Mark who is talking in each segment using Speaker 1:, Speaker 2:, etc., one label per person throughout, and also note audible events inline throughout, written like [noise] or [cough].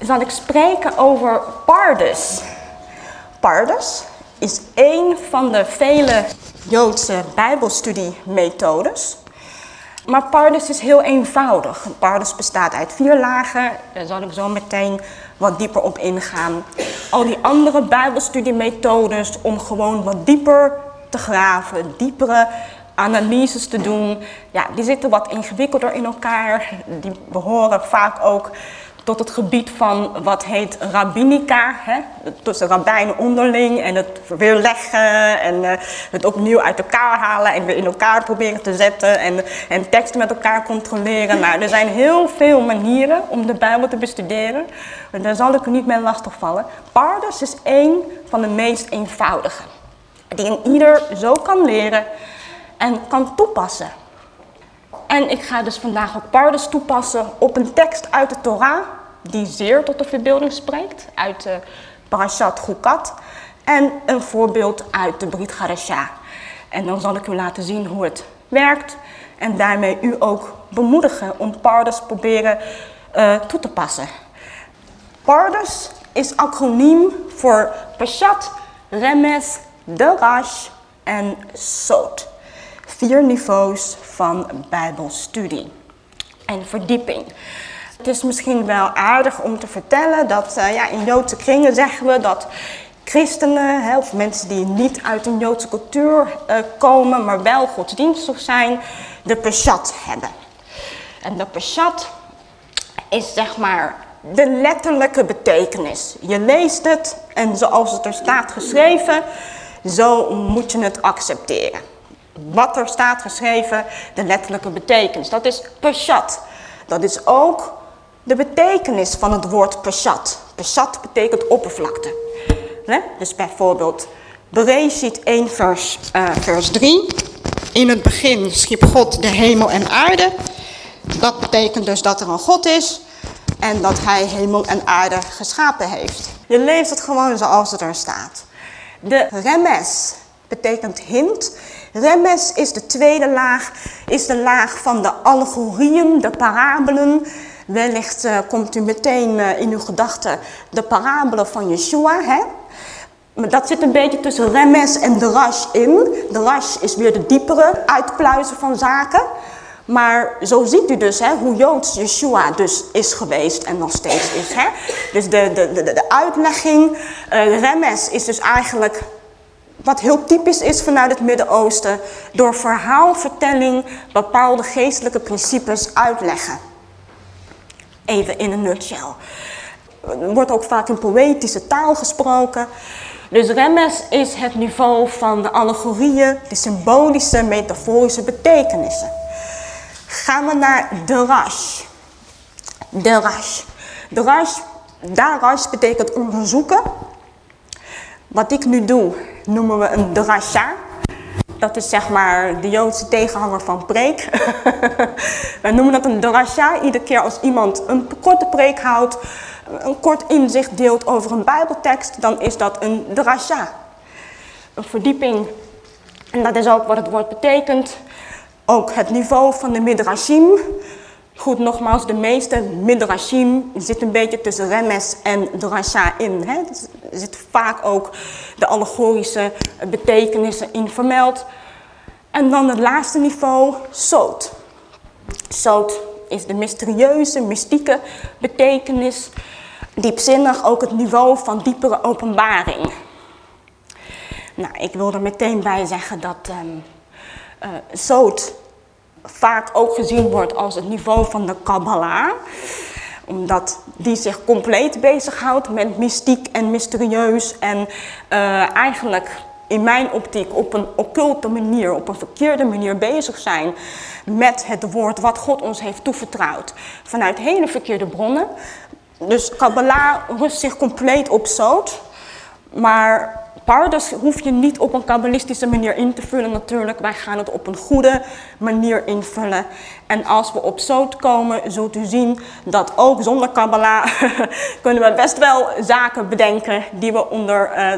Speaker 1: zal ik spreken over Pardes. Pardes is een van de vele Joodse bijbelstudiemethodes. Maar Pardes is heel eenvoudig. Pardes bestaat uit vier lagen. Daar zal ik zo meteen wat dieper op ingaan. Al die andere bijbelstudiemethodes om gewoon wat dieper te graven, diepere analyses te doen. Ja, die zitten wat ingewikkelder in elkaar. Die behoren vaak ook tot het gebied van wat heet rabbinica. Hè? Tussen rabbijnen onderling en het weerleggen en uh, het opnieuw uit elkaar halen en weer in elkaar proberen te zetten en, en teksten met elkaar controleren. Nou, er zijn heel veel manieren om de Bijbel te bestuderen. Daar zal ik niet mee lastigvallen. Pardes is één van de meest eenvoudige. Die een ieder zo kan leren en kan toepassen. En ik ga dus vandaag ook Pardes toepassen op een tekst uit de Torah die zeer tot de verbeelding spreekt, uit de Parashat Chukat. En een voorbeeld uit de Brit Hadashah. En dan zal ik u laten zien hoe het werkt en daarmee u ook bemoedigen om Pardes proberen uh, toe te passen. Pardes is acroniem voor Pashat, Remes, Derash en Sot. Vier niveaus van bijbelstudie en verdieping. Het is misschien wel aardig om te vertellen dat uh, ja, in Joodse kringen zeggen we dat christenen hè, of mensen die niet uit een Joodse cultuur uh, komen, maar wel godsdienstig zijn, de Peshat hebben. En de Peshat is zeg maar de letterlijke betekenis. Je leest het en zoals het er staat geschreven, zo moet je het accepteren. Wat er staat geschreven, de letterlijke betekenis. Dat is Peshat. Dat is ook de betekenis van het woord peshat. Peshat betekent oppervlakte. Dus bijvoorbeeld Bereshit 1 vers, uh, vers 3. In het begin schiep God de hemel en aarde. Dat betekent dus dat er een God is en dat hij hemel en aarde geschapen heeft. Je leest het gewoon zoals het er staat. De remes betekent hint. Remes is de tweede laag, is de laag van de allegorieën, de parabelen Wellicht uh, komt u meteen uh, in uw gedachten de parabelen van Yeshua. Hè? Maar dat zit een beetje tussen remes en de rash in. De rash is weer de diepere uitpluizen van zaken. Maar zo ziet u dus hè, hoe Joods Yeshua dus is geweest en nog steeds is. Hè? Dus de, de, de, de uitlegging, uh, remes is dus eigenlijk wat heel typisch is vanuit het Midden-Oosten. Door verhaalvertelling bepaalde geestelijke principes uitleggen. Even in een nutshell. Er wordt ook vaak in poëtische taal gesproken. Dus remes is het niveau van de allegorieën, de symbolische, metaforische betekenissen. Gaan we naar de rash. De rash. De rash, darash betekent onderzoeken. Wat ik nu doe, noemen we een drasha. Dat is zeg maar de Joodse tegenhanger van preek. [laughs] Wij noemen dat een drasha. Iedere keer als iemand een korte preek houdt, een kort inzicht deelt over een bijbeltekst, dan is dat een drasha. Een verdieping. En dat is ook wat het woord betekent. Ook het niveau van de midrashim. Goed, nogmaals, de meeste midrashim zit een beetje tussen remes en drasha in. Hè? Dus zit vaak ook de allegorische betekenissen in vermeld. En dan het laatste niveau, soot. Soot is de mysterieuze, mystieke betekenis. Diepzinnig ook het niveau van diepere openbaring. Nou, ik wil er meteen bij zeggen dat um, uh, soot vaak ook gezien wordt als het niveau van de Kabbalah. Omdat die zich compleet bezighoudt met mystiek en mysterieus. En uh, eigenlijk in mijn optiek op een occulte manier, op een verkeerde manier bezig zijn met het woord wat God ons heeft toevertrouwd. Vanuit hele verkeerde bronnen. Dus Kabbalah rust zich compleet op zout. Maar Pardes hoef je niet op een kabbalistische manier in te vullen natuurlijk. Wij gaan het op een goede manier invullen. En als we op zout komen, zult u zien dat ook zonder Kabbalah [laughs] kunnen we best wel zaken bedenken die we onder uh,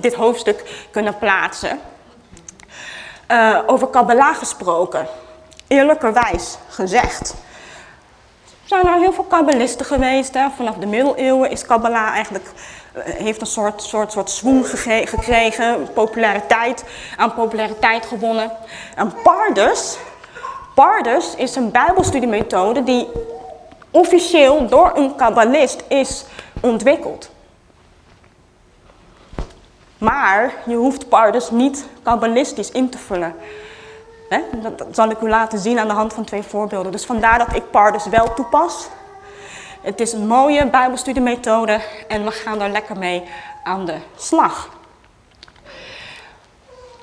Speaker 1: dit hoofdstuk kunnen plaatsen. Uh, over Kabbalah gesproken, eerlijkerwijs gezegd, zijn er heel veel kabbalisten geweest. Hè. Vanaf de middeleeuwen is Kabbalah eigenlijk, eh, heeft een soort, soort, soort swoon gekregen, populariteit, aan populariteit gewonnen. En Pardes, Pardes is een bijbelstudiemethode die officieel door een kabbalist is ontwikkeld. Maar je hoeft Pardes niet kabbalistisch in te vullen. Dat, zal ik u laten zien aan de hand van twee voorbeelden. Dus vandaar dat ik Pardes wel toepas. Het is een mooie bijbelstudiemethode en we gaan daar lekker mee aan de slag.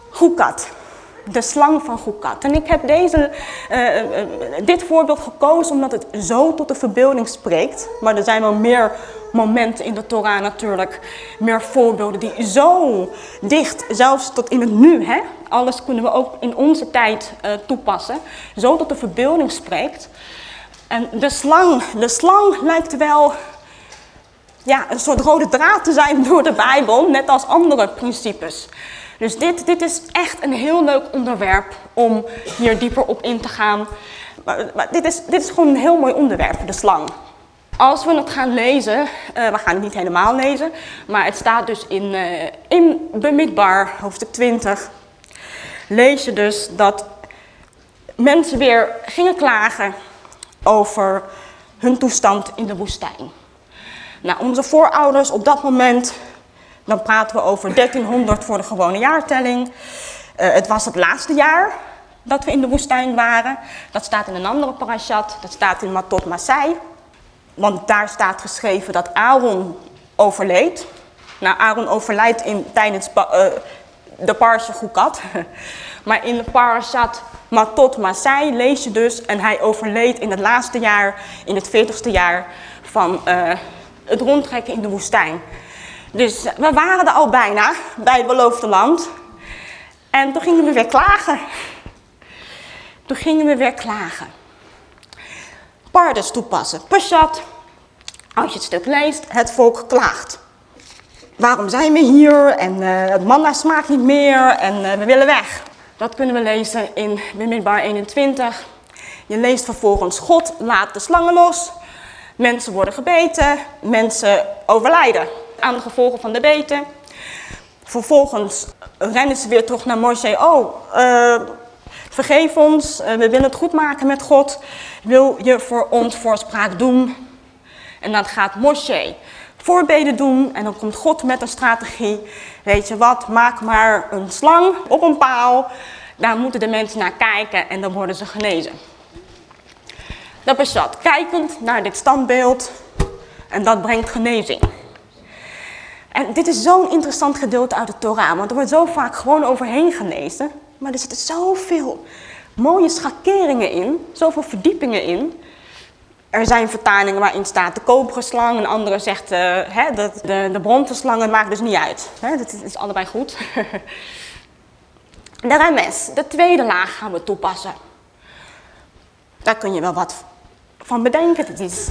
Speaker 1: Goekat de slang van Goekat. En ik heb deze, uh, uh, dit voorbeeld gekozen omdat het zo tot de verbeelding spreekt. Maar er zijn wel meer momenten in de Torah natuurlijk, meer voorbeelden die zo dicht, zelfs tot in het nu, hè? alles kunnen we ook in onze tijd toepassen, zo tot de verbeelding spreekt. En de slang, de slang lijkt wel ja, een soort rode draad te zijn door de Bijbel, net als andere principes. Dus dit, dit is echt een heel leuk onderwerp om hier dieper op in te gaan. Maar, dit, is, dit is gewoon een heel mooi onderwerp, de slang. Als we het gaan lezen, uh, we gaan het niet helemaal lezen, maar het staat dus in, uh, in Bemidbar, hoofdstuk 20, lees je dus dat mensen weer gingen klagen over hun toestand in de woestijn. Nou, onze voorouders op dat moment dan praten we over 1300 voor de gewone jaartelling. Uh, het was het laatste jaar dat we in de woestijn waren. Dat staat in een andere parashat, dat staat in Matot Masai. Want daar staat geschreven dat Aaron overleed. Nou, Aaron overlijdt in, tijdens uh, de Parsha Gukat. [laughs] maar in de parashat Matot Masai lees je dus... en hij overleed in het laatste jaar, in het veertigste jaar... van uh, het rondtrekken in de woestijn. Dus we waren er al bijna bij het beloofde land. En toen gingen we weer klagen. Toen gingen we weer klagen. Pardes toepassen. Peshat, als je het stuk leest, het volk klaagt. Waarom zijn we hier? En uh, het manna smaakt niet meer en we willen weg. Dat kunnen we lezen in Bemidbar 21. Je leest vervolgens, God laat de slangen los. Mensen worden gebeten, mensen overlijden aan de gevolgen van de beten. Vervolgens rennen ze weer terug naar Moshe. Oh, uh, vergeef ons, uh, we willen het goed maken met God. Wil je voor ons voorspraak doen? En dan gaat Moshe voorbeden doen en dan komt God met een strategie. Weet je wat, maak maar een slang op een paal. Daar moeten de mensen naar kijken en dan worden ze genezen. Dat is dat. Kijkend naar dit standbeeld en dat brengt genezing. En dit is zo'n interessant gedeelte uit de Torah, want er wordt zo vaak gewoon overheen gelezen. Maar er zitten zoveel mooie schakeringen in, zoveel verdiepingen in. Er zijn vertalingen waarin staat de koperen slang, en andere zegt uh, hè, dat de, de bronzen slangen maakt dus niet uit. Hè, dat is allebei goed. [laughs] de remes, de tweede laag gaan we toepassen. Daar kun je wel wat van bedenken. Het is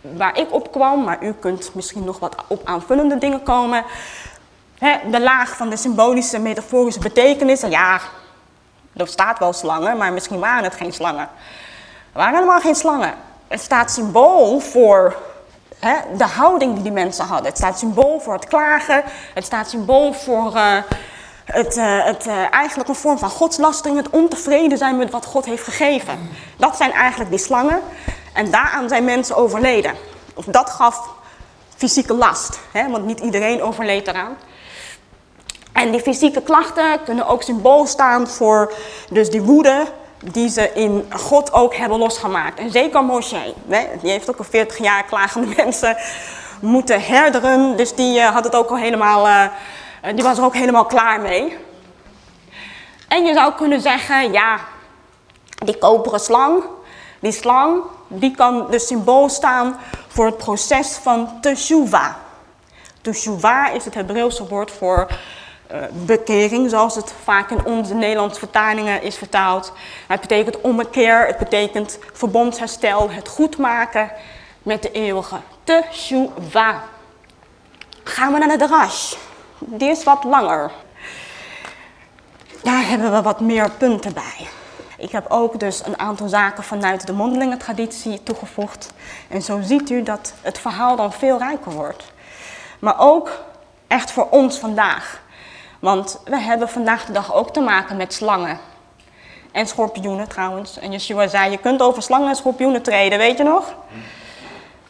Speaker 1: waar ik op kwam, maar u kunt misschien nog wat op aanvullende dingen komen. de laag van de symbolische, metaforische betekenis. Ja, er staat wel slangen, maar misschien waren het geen slangen. Er waren helemaal geen slangen. Het staat symbool voor de houding die die mensen hadden. Het staat symbool voor het klagen. Het staat symbool voor uh, het, uh, het uh, eigenlijk een vorm van godslastering. Het ontevreden zijn met wat God heeft gegeven. Dat zijn eigenlijk die slangen. En daaraan zijn mensen overleden. Of dat gaf fysieke last, hè, want niet iedereen overleed eraan. En die fysieke klachten kunnen ook symbool staan voor dus die woede die ze in God ook hebben losgemaakt. En zeker Moshe, die heeft ook al 40 jaar klagende [laughs] mensen moeten herderen. Dus die uh, had het ook al helemaal, uh, die was er ook helemaal klaar mee. En je zou kunnen zeggen, ja, die koperen slang, die slang, die kan dus symbool staan voor het proces van teshuva. Teshuva is het Hebreeuwse woord voor bekering, zoals het vaak in onze Nederlandse vertalingen is vertaald. Het betekent ommekeer, het betekent verbondsherstel, het goedmaken met de eeuwige. Teshuva. Gaan we naar de drash. Die is wat langer. Daar hebben we wat meer punten bij. Ik heb ook dus een aantal zaken vanuit de mondelinge traditie toegevoegd. En zo ziet u dat het verhaal dan veel rijker wordt. Maar ook echt voor ons vandaag. Want we hebben vandaag de dag ook te maken met slangen. En schorpioenen trouwens. En Yeshua zei, je kunt over slangen en schorpioenen treden, weet je nog?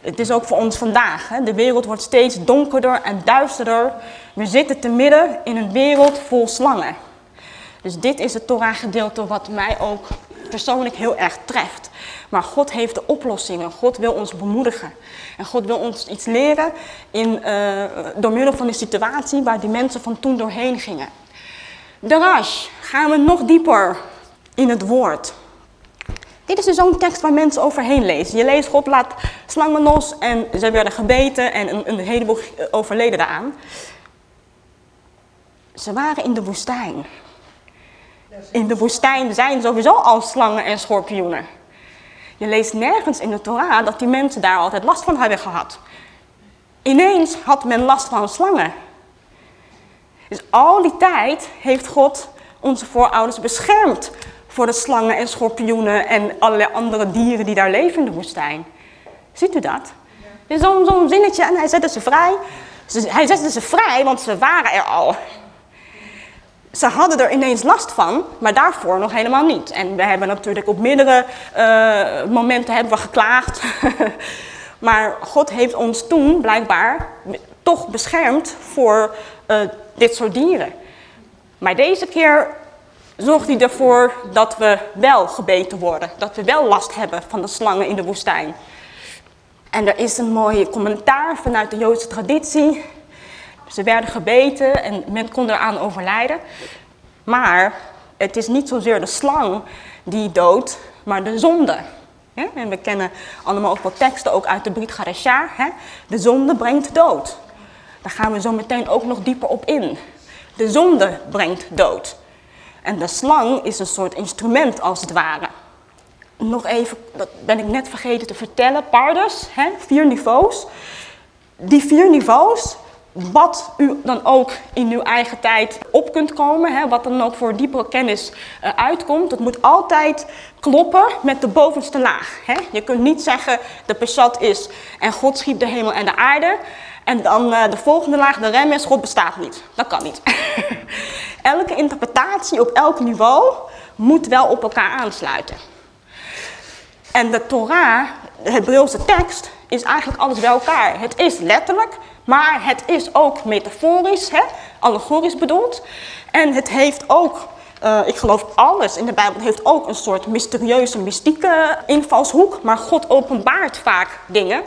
Speaker 1: Het is ook voor ons vandaag. Hè? De wereld wordt steeds donkerder en duisterder. We zitten te midden in een wereld vol slangen. Dus dit is het Torah-gedeelte wat mij ook persoonlijk heel erg treft. Maar God heeft de oplossingen. God wil ons bemoedigen. En God wil ons iets leren in, uh, door middel van de situatie waar die mensen van toen doorheen gingen. Darash, gaan we nog dieper in het woord. Dit is dus zo'n tekst waar mensen overheen lezen. Je leest God laat slangen los en ze werden gebeten en een, heleboel overleden daaraan. Ze waren in de woestijn. In de woestijn zijn sowieso al slangen en schorpioenen. Je leest nergens in de Torah dat die mensen daar altijd last van hebben gehad. Ineens had men last van slangen. Dus al die tijd heeft God onze voorouders beschermd voor de slangen en schorpioenen en allerlei andere dieren die daar leven in de woestijn. Ziet u dat? Ja. Zo'n zo zinnetje en hij zette ze vrij. Hij zette ze vrij, want ze waren er al. Ze hadden er ineens last van, maar daarvoor nog helemaal niet. En we hebben natuurlijk op meerdere uh, momenten hebben we geklaagd. [laughs] maar God heeft ons toen blijkbaar toch beschermd voor uh, dit soort dieren. Maar deze keer zorgt hij ervoor dat we wel gebeten worden. Dat we wel last hebben van de slangen in de woestijn. En er is een mooi commentaar vanuit de Joodse traditie. Ze werden gebeten en men kon eraan overlijden. Maar het is niet zozeer de slang die doodt, maar de zonde. En we kennen allemaal ook wat teksten, ook uit de Brit Gadesha. De zonde brengt dood. Daar gaan we zo meteen ook nog dieper op in. De zonde brengt dood. En de slang is een soort instrument als het ware. Nog even, dat ben ik net vergeten te vertellen, pardus, hè, vier niveaus. Die vier niveaus, wat u dan ook in uw eigen tijd op kunt komen, hè, wat dan ook voor diepere kennis uh, uitkomt, dat moet altijd kloppen met de bovenste laag. Hè. Je kunt niet zeggen, de pesat is en God schiep de hemel en de aarde. En dan uh, de volgende laag, de rem is, God bestaat niet. Dat kan niet. [laughs] Elke interpretatie op elk niveau moet wel op elkaar aansluiten. En de Torah, de Hebreeuwse tekst, is eigenlijk alles bij elkaar. Het is letterlijk, maar het is ook metaforisch, hè, allegorisch bedoeld. En het heeft ook, uh, ik geloof alles in de Bijbel, heeft ook een soort mysterieuze, mystieke invalshoek. Maar God openbaart vaak dingen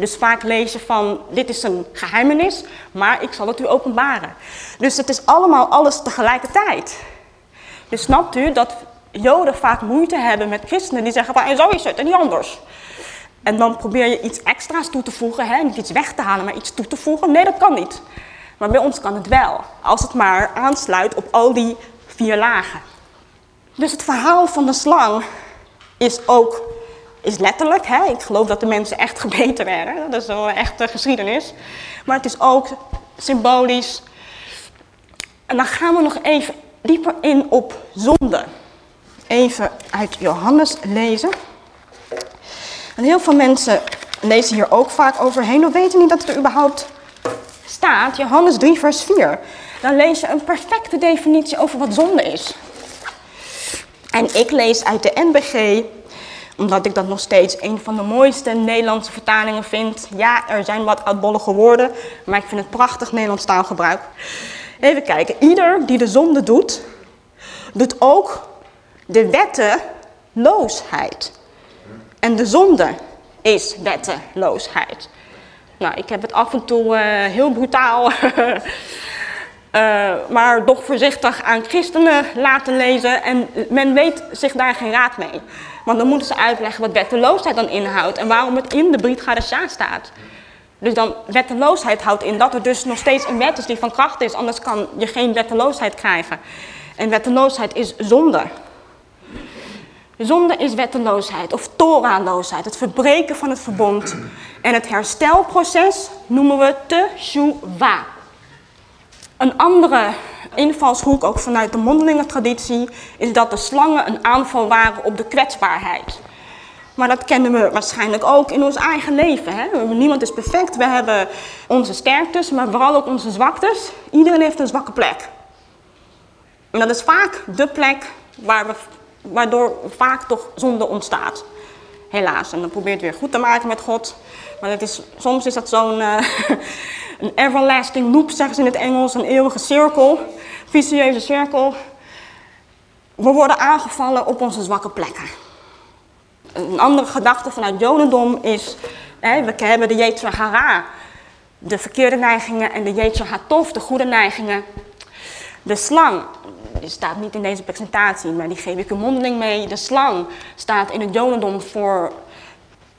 Speaker 1: dus vaak lees je van, dit is een geheimenis, maar ik zal het u openbaren. Dus het is allemaal alles tegelijkertijd. Dus snapt u dat Joden vaak moeite hebben met christenen die zeggen van, en zo is het en niet anders. En dan probeer je iets extra's toe te voegen, hè? niet iets weg te halen, maar iets toe te voegen. Nee, dat kan niet. Maar bij ons kan het wel, als het maar aansluit op al die vier lagen. Dus het verhaal van de slang is ook is letterlijk. Hè? Ik geloof dat de mensen echt gebeten werden. Dat is wel een echte geschiedenis. Maar het is ook symbolisch. En dan gaan we nog even dieper in op zonde. Even uit Johannes lezen. En heel veel mensen lezen hier ook vaak overheen. Of weten niet dat het er überhaupt staat. Johannes 3 vers 4. Dan lees je een perfecte definitie over wat zonde is. En ik lees uit de NBG omdat ik dat nog steeds een van de mooiste Nederlandse vertalingen vind. Ja, er zijn wat oudbollige woorden, maar ik vind het prachtig Nederlands taalgebruik. Even kijken. Ieder die de zonde doet, doet ook de wetteloosheid. En de zonde is wetteloosheid. Nou, ik heb het af en toe uh, heel brutaal, uh, [laughs] maar toch voorzichtig aan christenen laten lezen. En men weet zich daar geen raad mee. Want dan moeten ze uitleggen wat wetteloosheid dan inhoudt en waarom het in de Brit Gadesha staat. Dus dan wetteloosheid houdt in dat er dus nog steeds een wet is die van kracht is, anders kan je geen wetteloosheid krijgen. En wetteloosheid is zonde. Zonde is wetteloosheid of toraloosheid, het verbreken van het verbond. En het herstelproces noemen we teshuva. Een andere invalshoek, ook vanuit de mondelinge traditie, is dat de slangen een aanval waren op de kwetsbaarheid. Maar dat kennen we waarschijnlijk ook in ons eigen leven. Hè? Niemand is perfect. We hebben onze sterktes, maar vooral ook onze zwaktes. Iedereen heeft een zwakke plek. En dat is vaak de plek waar we, waardoor vaak toch zonde ontstaat. Helaas. En dan probeert het weer goed te maken met God. Maar dat is, soms is dat zo'n [laughs] een everlasting loop, zeggen ze in het Engels. Een eeuwige cirkel. Vicieuze cirkel. We worden aangevallen op onze zwakke plekken. Een andere gedachte vanuit Jodendom is, hè, we hebben de Yetzer Hara, de verkeerde neigingen, en de Yetzer Hatov, de goede neigingen. De slang, staat niet in deze presentatie, maar die geef ik u mondeling mee. De slang staat in het Jodendom voor,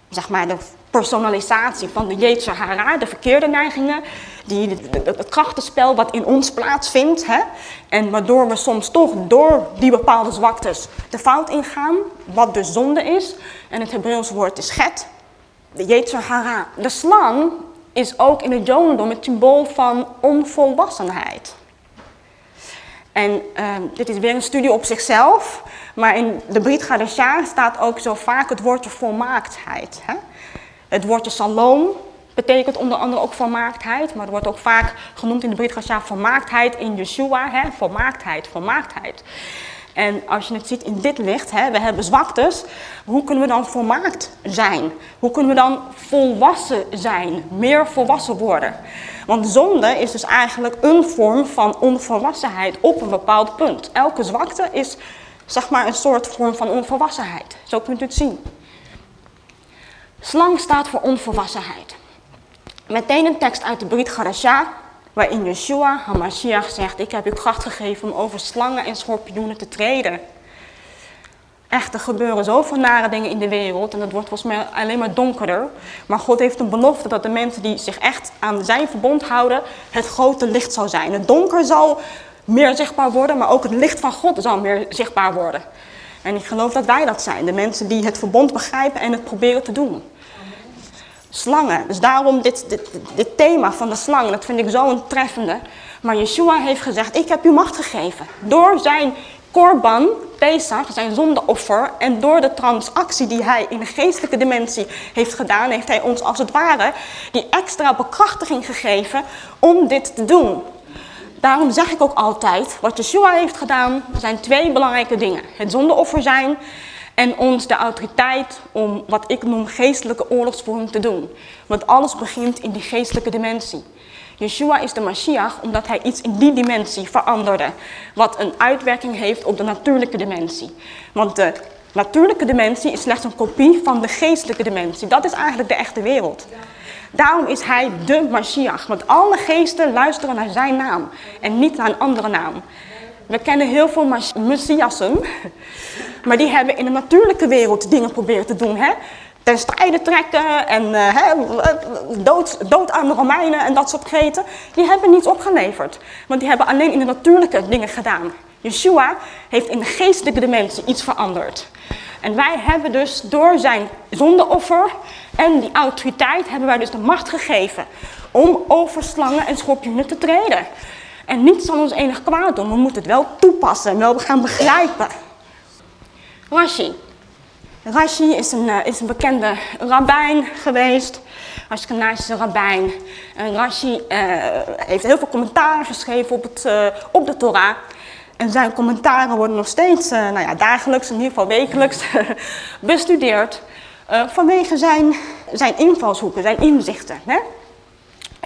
Speaker 1: zeg maar, de personalisatie van de Yetzer Hara, de verkeerde neigingen, die, het krachtenspel wat in ons plaatsvindt. Hè? En waardoor we soms toch door die bepaalde zwaktes de fout ingaan, wat dus zonde is. En het Hebreeuwse woord is get, de Yetzer Hara. De slang is ook in het Jodendom het symbool van onvolwassenheid. En uh, dit is weer een studie op zichzelf, maar in de Brit Gadesha staat ook zo vaak het woordje volmaaktheid. Hè? Het woordje salom betekent onder andere ook volmaaktheid, maar het wordt ook vaak genoemd in de Brit Gadesha volmaaktheid in Yeshua, hè? volmaaktheid, volmaaktheid. En als je het ziet in dit licht, hè, we hebben zwaktes, hoe kunnen we dan volmaakt zijn? Hoe kunnen we dan volwassen zijn, meer volwassen worden? Want zonde is dus eigenlijk een vorm van onvolwassenheid op een bepaald punt. Elke zwakte is zeg maar een soort vorm van onvolwassenheid. Zo kunt u het zien. Slang staat voor onvolwassenheid. Meteen een tekst uit de Brit Garasha, waarin Yeshua HaMashiach zegt, ik heb u kracht gegeven om over slangen en schorpioenen te treden. Echt, er gebeuren zoveel nare dingen in de wereld en het wordt volgens mij alleen maar donkerder. Maar God heeft een belofte dat de mensen die zich echt aan zijn verbond houden, het grote licht zal zijn. Het donker zal meer zichtbaar worden, maar ook het licht van God zal meer zichtbaar worden. En ik geloof dat wij dat zijn, de mensen die het verbond begrijpen en het proberen te doen. Slangen, dus daarom dit, dit, dit thema van de slangen, dat vind ik zo een treffende. Maar Yeshua heeft gezegd, ik heb u macht gegeven. Door zijn korban, Pesach, zijn zondeoffer, en door de transactie die hij in de geestelijke dimensie heeft gedaan, heeft hij ons als het ware die extra bekrachtiging gegeven om dit te doen. Daarom zeg ik ook altijd, wat Yeshua heeft gedaan, zijn twee belangrijke dingen. Het zondeoffer zijn en ons de autoriteit om wat ik noem geestelijke oorlogsvoering te doen. Want alles begint in die geestelijke dimensie. Yeshua is de Mashiach omdat hij iets in die dimensie veranderde. Wat een uitwerking heeft op de natuurlijke dimensie. Want de natuurlijke dimensie is slechts een kopie van de geestelijke dimensie. Dat is eigenlijk de echte wereld. Daarom is hij de Mashiach. Want alle geesten luisteren naar zijn naam en niet naar een andere naam. We kennen heel veel messiassen, [laughs] maar die hebben in de natuurlijke wereld dingen proberen te doen. Hè? ten strijde trekken en uh, dood, dood aan Romeinen en dat soort kreten, die hebben niets opgeleverd. Want die hebben alleen in de natuurlijke dingen gedaan. Yeshua heeft in de geestelijke dimensie iets veranderd. En wij hebben dus door zijn zondeoffer en die autoriteit hebben wij dus de macht gegeven om over slangen en schorpioenen te treden. En niets zal ons enig kwaad doen, we moeten het wel toepassen en wel gaan begrijpen. Rashi, Rashi is een, uh, is een bekende rabbijn geweest, Ashkenazische rabbijn. En Rashi uh, heeft heel veel commentaren geschreven op, het, op de Torah. En zijn commentaren worden nog steeds, nou ja, dagelijks, in ieder geval wekelijks, [laughs] bestudeerd. vanwege zijn, zijn invalshoeken, zijn inzichten. Hè?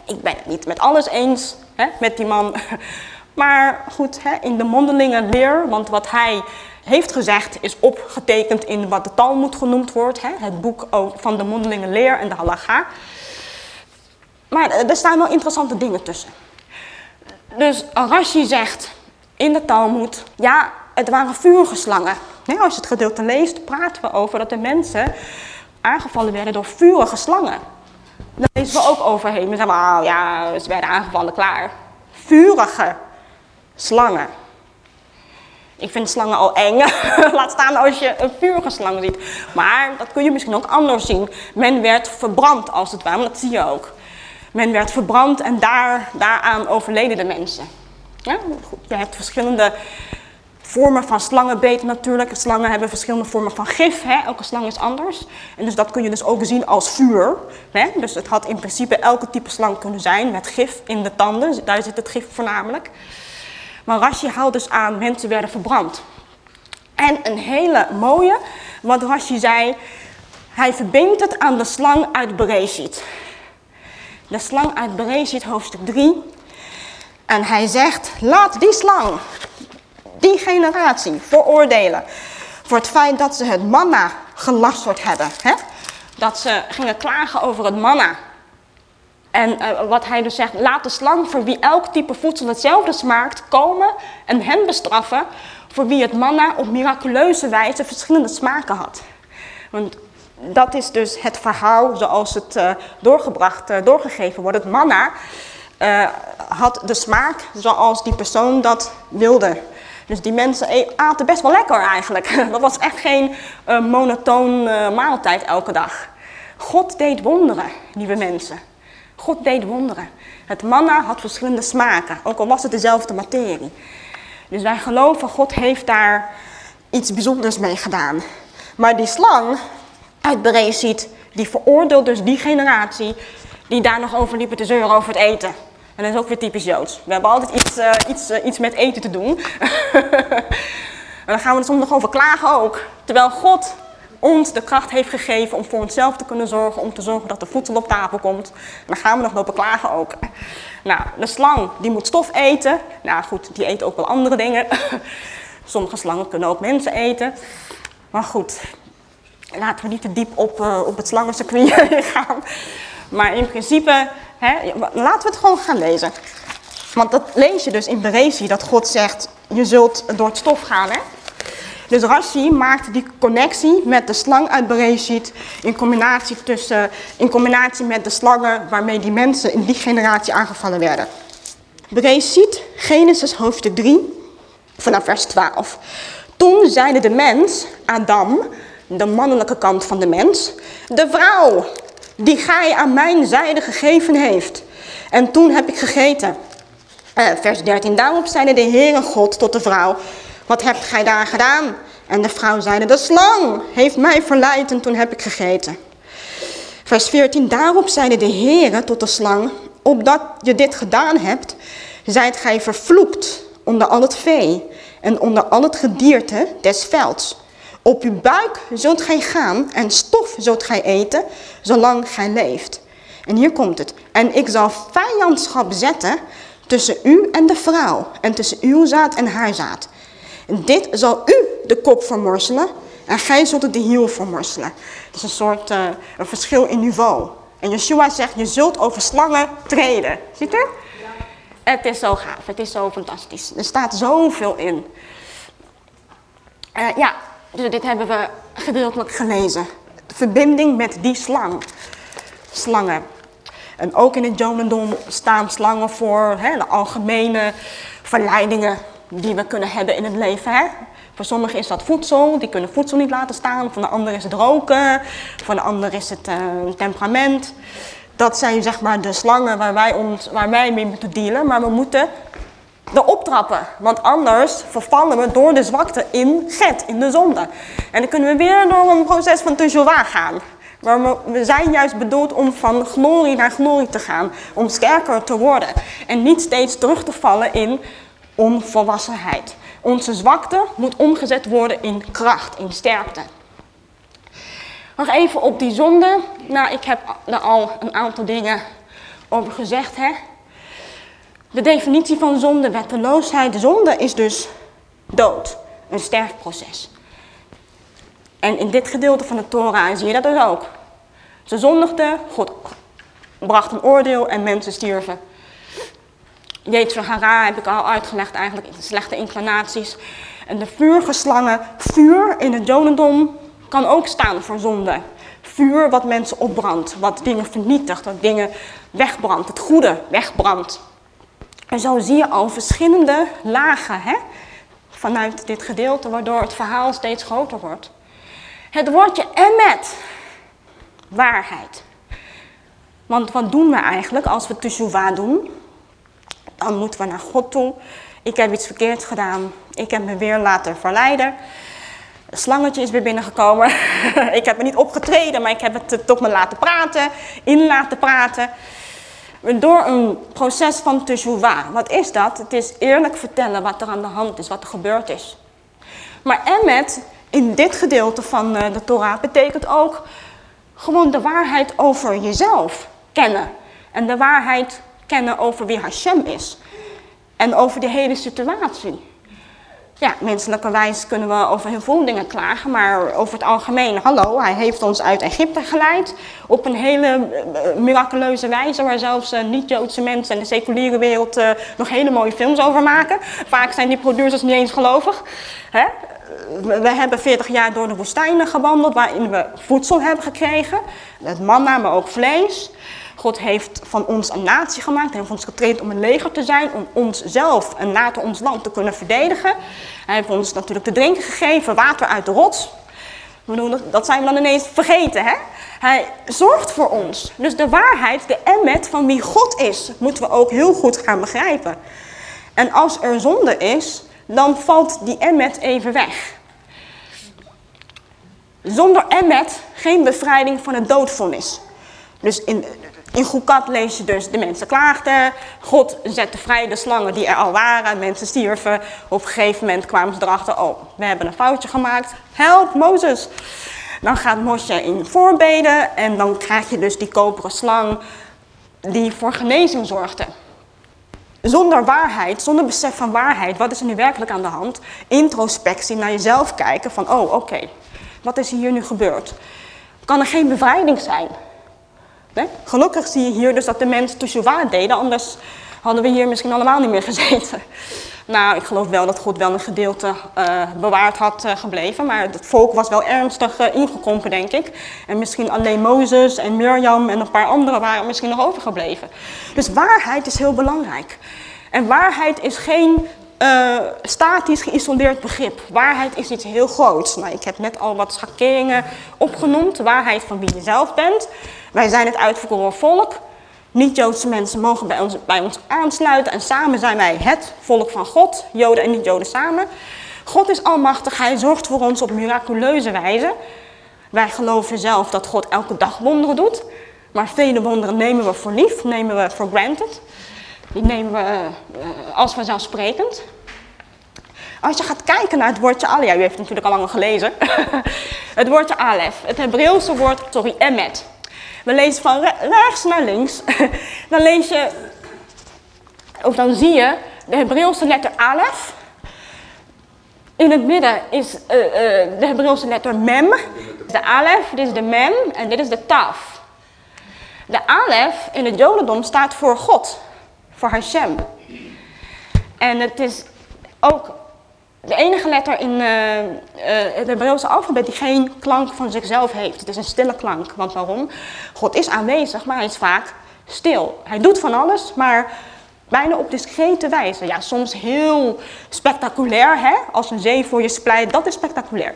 Speaker 1: Ik ben het niet met alles eens hè, met die man. [laughs] Maar goed, hè, in de mondelinge leer, want wat hij heeft gezegd is opgetekend in wat de Talmud genoemd wordt. Hè, het boek van de mondelinge leer en de halacha. Maar er staan wel interessante dingen tussen. Dus Rashi zegt in de Talmud, ja, het waren vurige slangen. als je het gedeelte leest, praten we over dat de mensen aangevallen werden door vurige slangen. Daar lezen we ook overheen. We zeggen, oh ja, ze werden aangevallen, klaar. Vurige slangen. Ik vind slangen al eng. [laughs] Laat staan als je een vurige slang ziet. Maar dat kun je misschien ook anders zien. Men werd verbrand als het ware, dat zie je ook. Men werd verbrand en daar, daaraan overleden de mensen. Ja, goed, je hebt verschillende vormen van slangenbeten natuurlijk. Slangen hebben verschillende vormen van gif. Hè? Elke slang is anders. En dus dat kun je dus ook zien als vuur. Hè? Dus het had in principe elke type slang kunnen zijn met gif in de tanden. Daar zit het gif voornamelijk. Maar Rashi houdt dus aan, mensen werden verbrand. En een hele mooie, wat Rashi zei, hij verbindt het aan de slang uit Bereshit. De slang uit Bereshit, hoofdstuk 3. En hij zegt, laat die slang, die generatie, veroordelen. Voor het feit dat ze het manna gelasterd hebben. Hè? Dat ze gingen klagen over het manna. En uh, wat hij dus zegt, laat de slang voor wie elk type voedsel hetzelfde smaakt komen en hen bestraffen voor wie het manna op miraculeuze wijze verschillende smaken had. Want dat is dus het verhaal zoals het uh, doorgebracht, uh, doorgegeven wordt. Het manna had de smaak zoals die persoon dat wilde. Dus die mensen e-, aten best wel lekker eigenlijk. [laughs] Dat was echt geen monotoon maaltijd elke dag. God deed wonderen, lieve mensen. God deed wonderen. Het manna had verschillende smaken, ook al was het dezelfde materie. Dus wij geloven, God heeft daar iets bijzonders mee gedaan. Maar die slang uit Bereshit, die veroordeelt dus die generatie die daar nog over liepen te zeuren over het eten. En dat is ook weer typisch Joods. We hebben altijd iets, uh, iets, uh, iets met eten te doen. [laughs] en dan gaan we er soms nog over klagen ook. Terwijl God ons de kracht heeft gegeven om voor onszelf te kunnen zorgen, om te zorgen dat er voedsel op tafel komt. Dan gaan we nog lopen klagen ook. Nou, de slang die moet stof eten. Nou goed, die eet ook wel andere dingen. [laughs] Sommige slangen kunnen ook mensen eten. Maar goed, laten we niet te diep op, uh, op het slangencircuit [laughs] gaan. Maar in principe, hè, laten we het gewoon gaan lezen. Want dat lees je dus in Berezi, dat God zegt, je zult door het stof gaan. Hè? Dus Rashi maakt die connectie met de slang uit Bereshit in combinatie, tussen, in combinatie met de slangen waarmee die mensen in die generatie aangevallen werden. Bereshit, Genesis hoofdstuk 3, vanaf vers 12. Toen zeide de mens, Adam, de mannelijke kant van de mens, de vrouw die gij aan mijn zijde gegeven heeft. En toen heb ik gegeten. Uh, vers 13, daarop zeide de Heere God tot de vrouw, wat hebt gij daar gedaan? En de vrouw zeide, de slang heeft mij verleid en toen heb ik gegeten. Vers 14, daarop zeide de Heere tot de slang, opdat je dit gedaan hebt, zijt gij vervloekt onder al het vee en onder al het gedierte des velds. Op uw buik zult gij gaan en stof zult gij eten, zolang gij leeft. En hier komt het. En ik zal vijandschap zetten tussen u en de vrouw, en tussen uw zaad en haar zaad. En dit zal u de kop vermorselen en gij zult het de hiel vermorselen. Het is een soort uh, een verschil in niveau. En Yeshua zegt, je zult over slangen treden. Ziet u? Het is zo gaaf, het is zo fantastisch. Er staat zoveel in. Uh, ja, dus dit hebben we gedeeltelijk gelezen. Verbinding met die slang. Slangen. En ook in het Jodendom staan slangen voor hè, de algemene verleidingen die we kunnen hebben in het leven. Hè? Voor sommigen is dat voedsel, die kunnen voedsel niet laten staan. Voor de ander is het roken, voor de ander is het uh, temperament. Dat zijn zeg maar de slangen waar wij, ons, waar wij mee moeten dealen. Maar we moeten erop trappen. Want anders vervallen we door de zwakte in get, in de zonde. En dan kunnen we weer door een proces van teshuvah gaan. Maar we zijn juist bedoeld om van glorie naar glorie te gaan. Om sterker te worden. En niet steeds terug te vallen in onvolwassenheid. Onze zwakte moet omgezet worden in kracht, in sterkte. Nog even op die zonde. Nou, ik heb er al een aantal dingen over gezegd. Hè? De definitie van zonde, wetteloosheid. De zonde is dus dood, een sterfproces. En in dit gedeelte van de Torah zie je dat dus ook. Ze zondigden, God bracht een oordeel en mensen stierven. Jeetje Hara heb ik al uitgelegd eigenlijk, in slechte inclinaties. En de vuurgeslangen, vuur in het jodendom kan ook staan voor zonde. Vuur wat mensen opbrandt, wat dingen vernietigt, wat dingen wegbrandt, het goede wegbrandt. En zo zie je al verschillende lagen hè, vanuit dit gedeelte, waardoor het verhaal steeds groter wordt. Het woordje emet, waarheid. Want wat doen we eigenlijk als we teshuvah doen? dan moeten we naar God toe Ik heb iets verkeerd gedaan. Ik heb me weer laten verleiden. Een slangetje is weer binnengekomen. [laughs] ik heb me niet opgetreden, maar ik heb het tot me laten praten, in laten praten. Door een proces van teshuvah. Wat is dat? Het is eerlijk vertellen wat er aan de hand is, wat er gebeurd is. Maar emet, in dit gedeelte van eh, de Torah, betekent ook gewoon de waarheid over jezelf kennen. En de waarheid kennen over wie Hashem is. En over de hele situatie. Ja, menselijkerwijs kunnen we over heel veel dingen klagen, maar over het algemeen, hallo, hij heeft ons uit Egypte geleid op een hele uh, miraculeuze wijze, waar zelfs uh, niet-Joodse mensen en de seculiere wereld uh, nog hele mooie films over maken. Vaak zijn die producers niet eens gelovig. Hè? We hebben 40 jaar door de woestijnen gewandeld, waarin we voedsel hebben gekregen, het manna, maar ook vlees. God heeft van ons een natie gemaakt. Hij heeft ons getraind om een leger te zijn. Om onszelf en later ons land te kunnen verdedigen. Hij heeft ons natuurlijk te drinken gegeven. Water uit de rots. Dat zijn we dan ineens vergeten. Hè? Hij zorgt voor ons. Dus de waarheid, de emmet van wie God is, moeten we ook heel goed gaan begrijpen. En als er zonde is, dan valt die emmet even weg. Zonder emmet geen bevrijding van het doodvonnis. Dus in, in Goekat lees je dus, de mensen klaagden, God zette vrij de slangen die er al waren, mensen stierven. Op een gegeven moment kwamen ze erachter, oh, we hebben een foutje gemaakt, help Mozes. Dan gaat Mosje in voorbeden en dan krijg je dus die koperen slang die voor genezing zorgde. Zonder waarheid, zonder besef van waarheid, wat is er nu werkelijk aan de hand? Introspectie, naar jezelf kijken van, oh oké, wat is hier nu gebeurd? Kan er geen bevrijding zijn? Gelukkig zie je hier dus dat de mensen Teshuvah deden, anders hadden we hier misschien allemaal niet meer gezeten. [laughs] Nou, ik geloof wel dat God wel een gedeelte uh, bewaard had uh, gebleven, maar het volk was wel ernstig uh, ingekrompen, denk ik. En misschien alleen Mozes en Mirjam en een paar anderen waren misschien nog overgebleven. Dus waarheid is heel belangrijk. En waarheid is geen statisch geïsoleerd begrip. Waarheid is iets heel groots. Nou, ik heb net al wat schakeringen opgenoemd. Waarheid van wie je zelf bent. Wij zijn het uitverkoren volk. Niet-Joodse mensen mogen bij ons, bij ons aansluiten en samen zijn wij het volk van God, Joden en niet-Joden samen. God is almachtig, hij zorgt voor ons op miraculeuze wijze. Wij geloven zelf dat God elke dag wonderen doet, maar vele wonderen nemen we voor lief, nemen we for granted. Die nemen we uh, als vanzelfsprekend. Als je gaat kijken naar het woordje Alef, u heeft het natuurlijk al lang gelezen. [laughs] het woordje Alef, het Hebreeuwse woord, sorry, Emet. We lezen van rechts naar links. [laughs] Dan lees je, of dan zie je de Hebreeuwse letter Alef. In het midden is uh, uh, de Hebreeuwse letter Mem. De Alef, dit is de Mem en dit is de Taf. De Alef in het Jodendom staat voor God, voor Hashem. En het is ook de enige letter in uh, uh, het Hebreeuwse alfabet die geen klank van zichzelf heeft. Het is een stille klank. Want waarom? God is aanwezig, maar hij is vaak stil. Hij doet van alles, maar bijna op discrete wijze. Ja, soms heel spectaculair, hè? Als een zee voor je splijt, dat is spectaculair.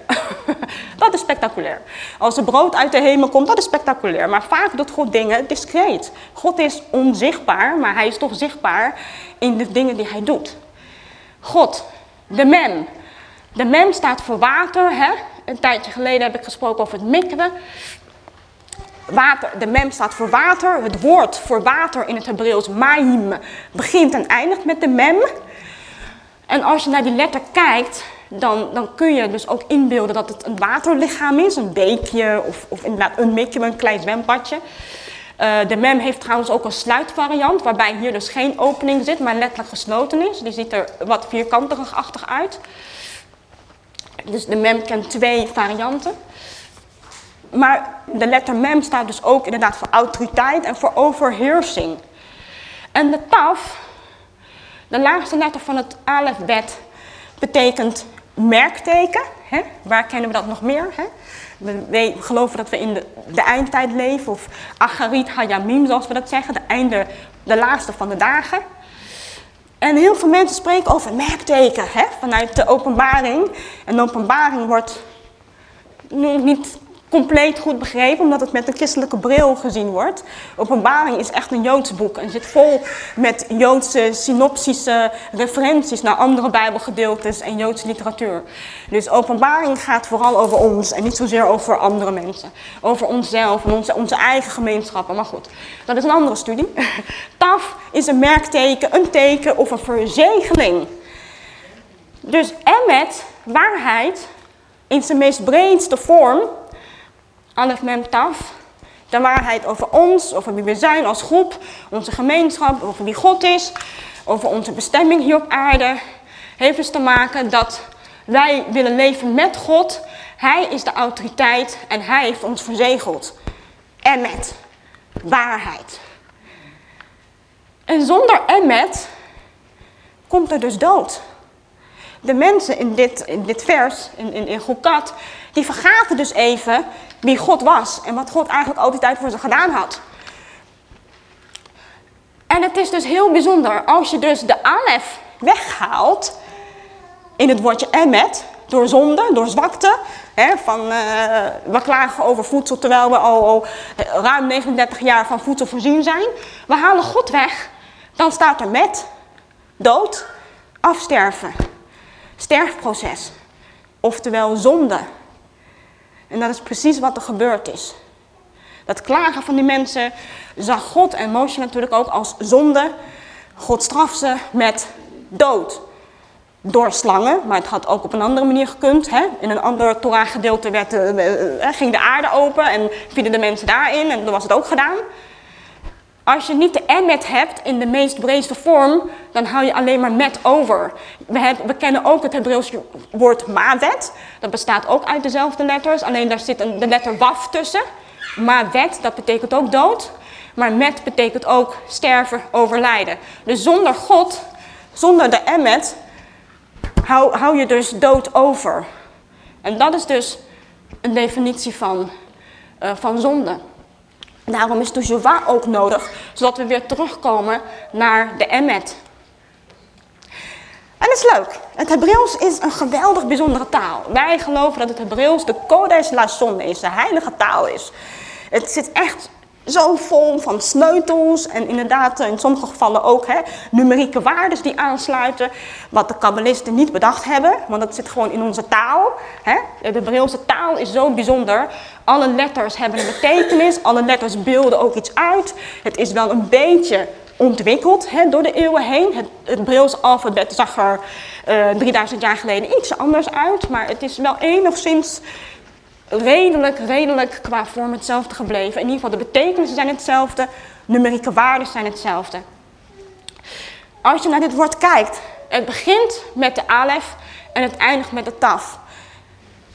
Speaker 1: [laughs] dat is spectaculair. Als er brood uit de hemel komt, dat is spectaculair. Maar vaak doet God dingen discreet. God is onzichtbaar, maar hij is toch zichtbaar in de dingen die hij doet. God de mem. De mem staat voor water. Hè? Een tijdje geleden heb ik gesproken over het mikwe. Water, de mem staat voor water. Het woord voor water in het Hebreeuws, maim, begint en eindigt met de mem. En als je naar die letter kijkt, dan, dan kun je dus ook inbeelden dat het een waterlichaam is. Een beekje of, of inderdaad een mikje, een klein zwembadje. Uh, de mem heeft trouwens ook een sluitvariant, waarbij hier dus geen opening zit, maar letterlijk gesloten is. Die ziet er wat vierkantig uit. Dus de mem kent twee varianten. Maar de letter mem staat dus ook inderdaad voor autoriteit en voor overheersing. En de taf, de laagste letter van het alfabet, betekent merkteken. Hè? Waar kennen we dat nog meer? Hè? We, geloven dat we in de, de eindtijd leven, of Acharit Hayamim, zoals we dat zeggen, de, einde, de laatste van de dagen. En heel veel mensen spreken over merkteken hè, vanuit de openbaring. En de openbaring wordt nu niet compleet goed begrepen, omdat het met een christelijke bril gezien wordt. Openbaring is echt een Joods boek en zit vol met Joodse synopsische referenties naar andere Bijbelgedeeltes en Joodse literatuur. Dus openbaring gaat vooral over ons en niet zozeer over andere mensen. Over onszelf en onze, onze eigen gemeenschappen. Maar goed, dat is een andere studie. [laughs] Taf is een merkteken, een teken of een verzegeling. Dus Emmet, waarheid, in zijn meest breedste vorm, Mem Taf, de waarheid over ons, over wie we zijn als groep, onze gemeenschap, over wie God is, over onze bestemming hier op aarde, heeft dus te maken dat wij willen leven met God. Hij is de autoriteit en hij heeft ons verzegeld. Emmet, waarheid. En zonder Emmet komt er dus dood de mensen in dit, in dit vers, in, in, in Goekat, die vergaten dus even wie God was en wat God eigenlijk altijd voor ze gedaan had. En het is dus heel bijzonder als je dus de alef weghaalt in het woordje emet, door zonde, door zwakte. Hè, van, uh, we klagen over voedsel terwijl we al, al ruim 39 jaar van voedsel voorzien zijn. We halen God weg, dan staat er met, dood, afsterven sterfproces. Oftewel zonde. En dat is precies wat er gebeurd is. Dat klagen van die mensen zag God en Moshe natuurlijk ook als zonde. God straf ze met dood. Door slangen, maar het had ook op een andere manier gekund. Hè? In een ander Torah-gedeelte werd, uh, ging de aarde open en vielen de mensen daarin en dan was het ook gedaan. Als je niet de emmet hebt in de meest breedste vorm, dan hou je alleen maar met over. We, hebben, we kennen ook het Hebreeuwse woord mavet. Dat bestaat ook uit dezelfde letters, alleen daar zit een, de letter waf tussen. Mavet, dat betekent ook dood. Maar met betekent ook sterven, overlijden. Dus zonder God, zonder de emmet, hou, hou je dus dood over. En dat is dus een definitie van, uh, van zonde. Daarom is Teshuvah ook nodig, zodat we weer terugkomen naar de Emmet. En dat is leuk. Het Hebreeuws is een geweldig bijzondere taal. Wij geloven dat het Hebreeuws de Kodesh Lashon is, de heilige taal is. Het zit echt zo vol van sleutels en inderdaad in sommige gevallen ook hè, numerieke waarden die aansluiten. Wat de kabbalisten niet bedacht hebben, want dat zit gewoon in onze taal. Hè. De Hebreeuwse taal is zo bijzonder. Alle letters hebben een betekenis, alle letters beelden ook iets uit. Het is wel een beetje ontwikkeld hè, door de eeuwen heen. Het, het alfabet zag er uh, eh, 3000 jaar geleden iets anders uit, maar het is wel enigszins redelijk, redelijk qua vorm hetzelfde gebleven. In ieder geval de betekenissen zijn hetzelfde, numerieke waarden zijn hetzelfde. Als je naar dit woord kijkt, het begint met de alef en het eindigt met de taf.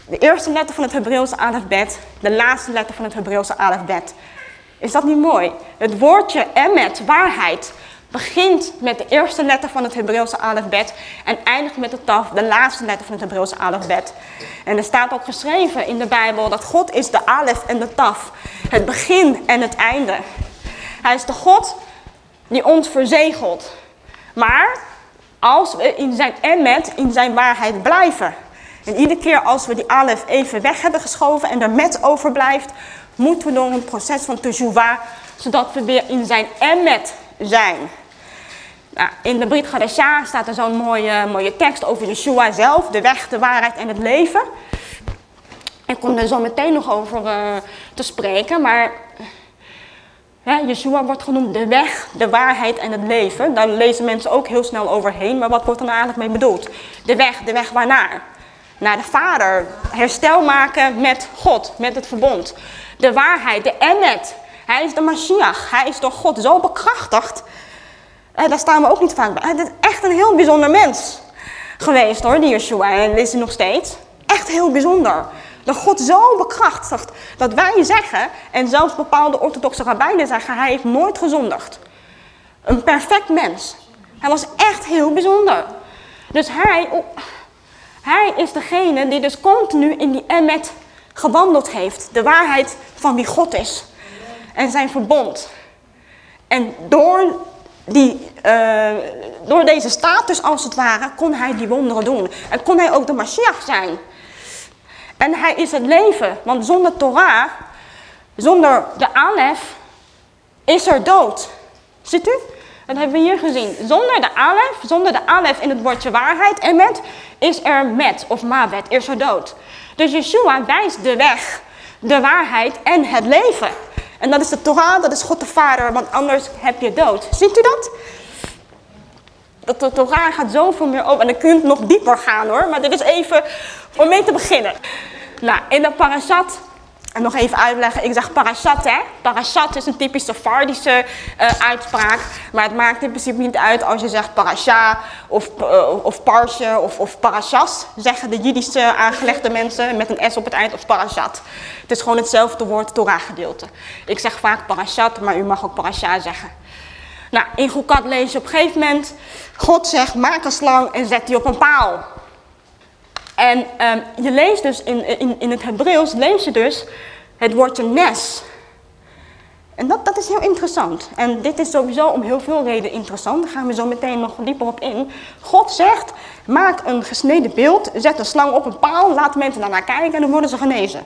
Speaker 1: De eerste letter van het Hebreeuwse alefbet, de laatste letter van het Hebreeuwse alefbet. Is dat niet mooi? Het woordje emet, waarheid, begint met de eerste letter van het Hebreeuwse alfabet en eindigt met de taf, de laatste letter van het Hebreeuwse alfabet. En er staat ook geschreven in de Bijbel dat God is de alef en de taf, het begin en het einde. Hij is de God die ons verzegelt. Maar als we in zijn emmet, in zijn waarheid blijven. En iedere keer als we die alef even weg hebben geschoven en er met overblijft, moeten we door een proces van teshuvah, zodat we weer in zijn emmet zijn. In de Brit Gadesha staat er zo'n mooie, mooie tekst over Yeshua zelf, de weg, de waarheid en het leven. Ik kom er zo meteen nog over uh, te spreken, maar ja, Yeshua wordt genoemd de weg, de waarheid en het leven. Daar lezen mensen ook heel snel overheen, maar wat wordt er nou eigenlijk mee bedoeld? De weg, de weg waarnaar? Naar de Vader, herstel maken met God, met het verbond. De waarheid, de Emmet, hij is de Mashiach, hij is door God zo bekrachtigd daar staan we ook niet vaak bij. Het is echt een heel bijzonder mens geweest hoor, die Yeshua. En is hij nog steeds. Echt heel bijzonder. Dat God zo bekrachtigt dat wij zeggen, en zelfs bepaalde orthodoxe rabbijnen zeggen, hij heeft nooit gezondigd. Een perfect mens. Hij was echt heel bijzonder. Dus hij, hij is degene die dus continu in die emmet gewandeld heeft. De waarheid van wie God is. En zijn verbond. En door die, uh, door deze status als het ware kon hij die wonderen doen. En kon hij ook de Mashiach zijn. En hij is het leven, want zonder Torah, zonder de alef, is er dood. Ziet u? Dat hebben we hier gezien. Zonder de alef, zonder de alef in het woordje waarheid en met, is er met of mabet, is er dood. Dus Yeshua wijst de weg, de waarheid en het leven. En dat is de Torah, dat is God de Vader, want anders heb je dood. Ziet u dat? Dat de Torah gaat zoveel meer op. En dan kunt nog dieper gaan hoor, maar dit is even om mee te beginnen. Nou, in de parashat en nog even uitleggen, ik zeg parashat hè. Parashat is een typische Fardische uh, uitspraak. Maar het maakt in principe niet uit als je zegt parasha of, uh, of parsje of, of parashas. Zeggen de Jiddische aangelegde mensen met een S op het eind of parashat. Het is gewoon hetzelfde woord Torah gedeelte. Ik zeg vaak parashat, maar u mag ook parasha zeggen. Nou, in Goekat lees je op een gegeven moment, God zegt maak een slang en zet die op een paal. En um, je leest dus in, in, in het Hebreeuws, lees je dus het woordje nes. En dat, dat is heel interessant. En dit is sowieso om heel veel redenen interessant. Daar gaan we zo meteen nog dieper op in. God zegt, maak een gesneden beeld, zet een slang op een paal, laat mensen daarnaar kijken en dan worden ze genezen.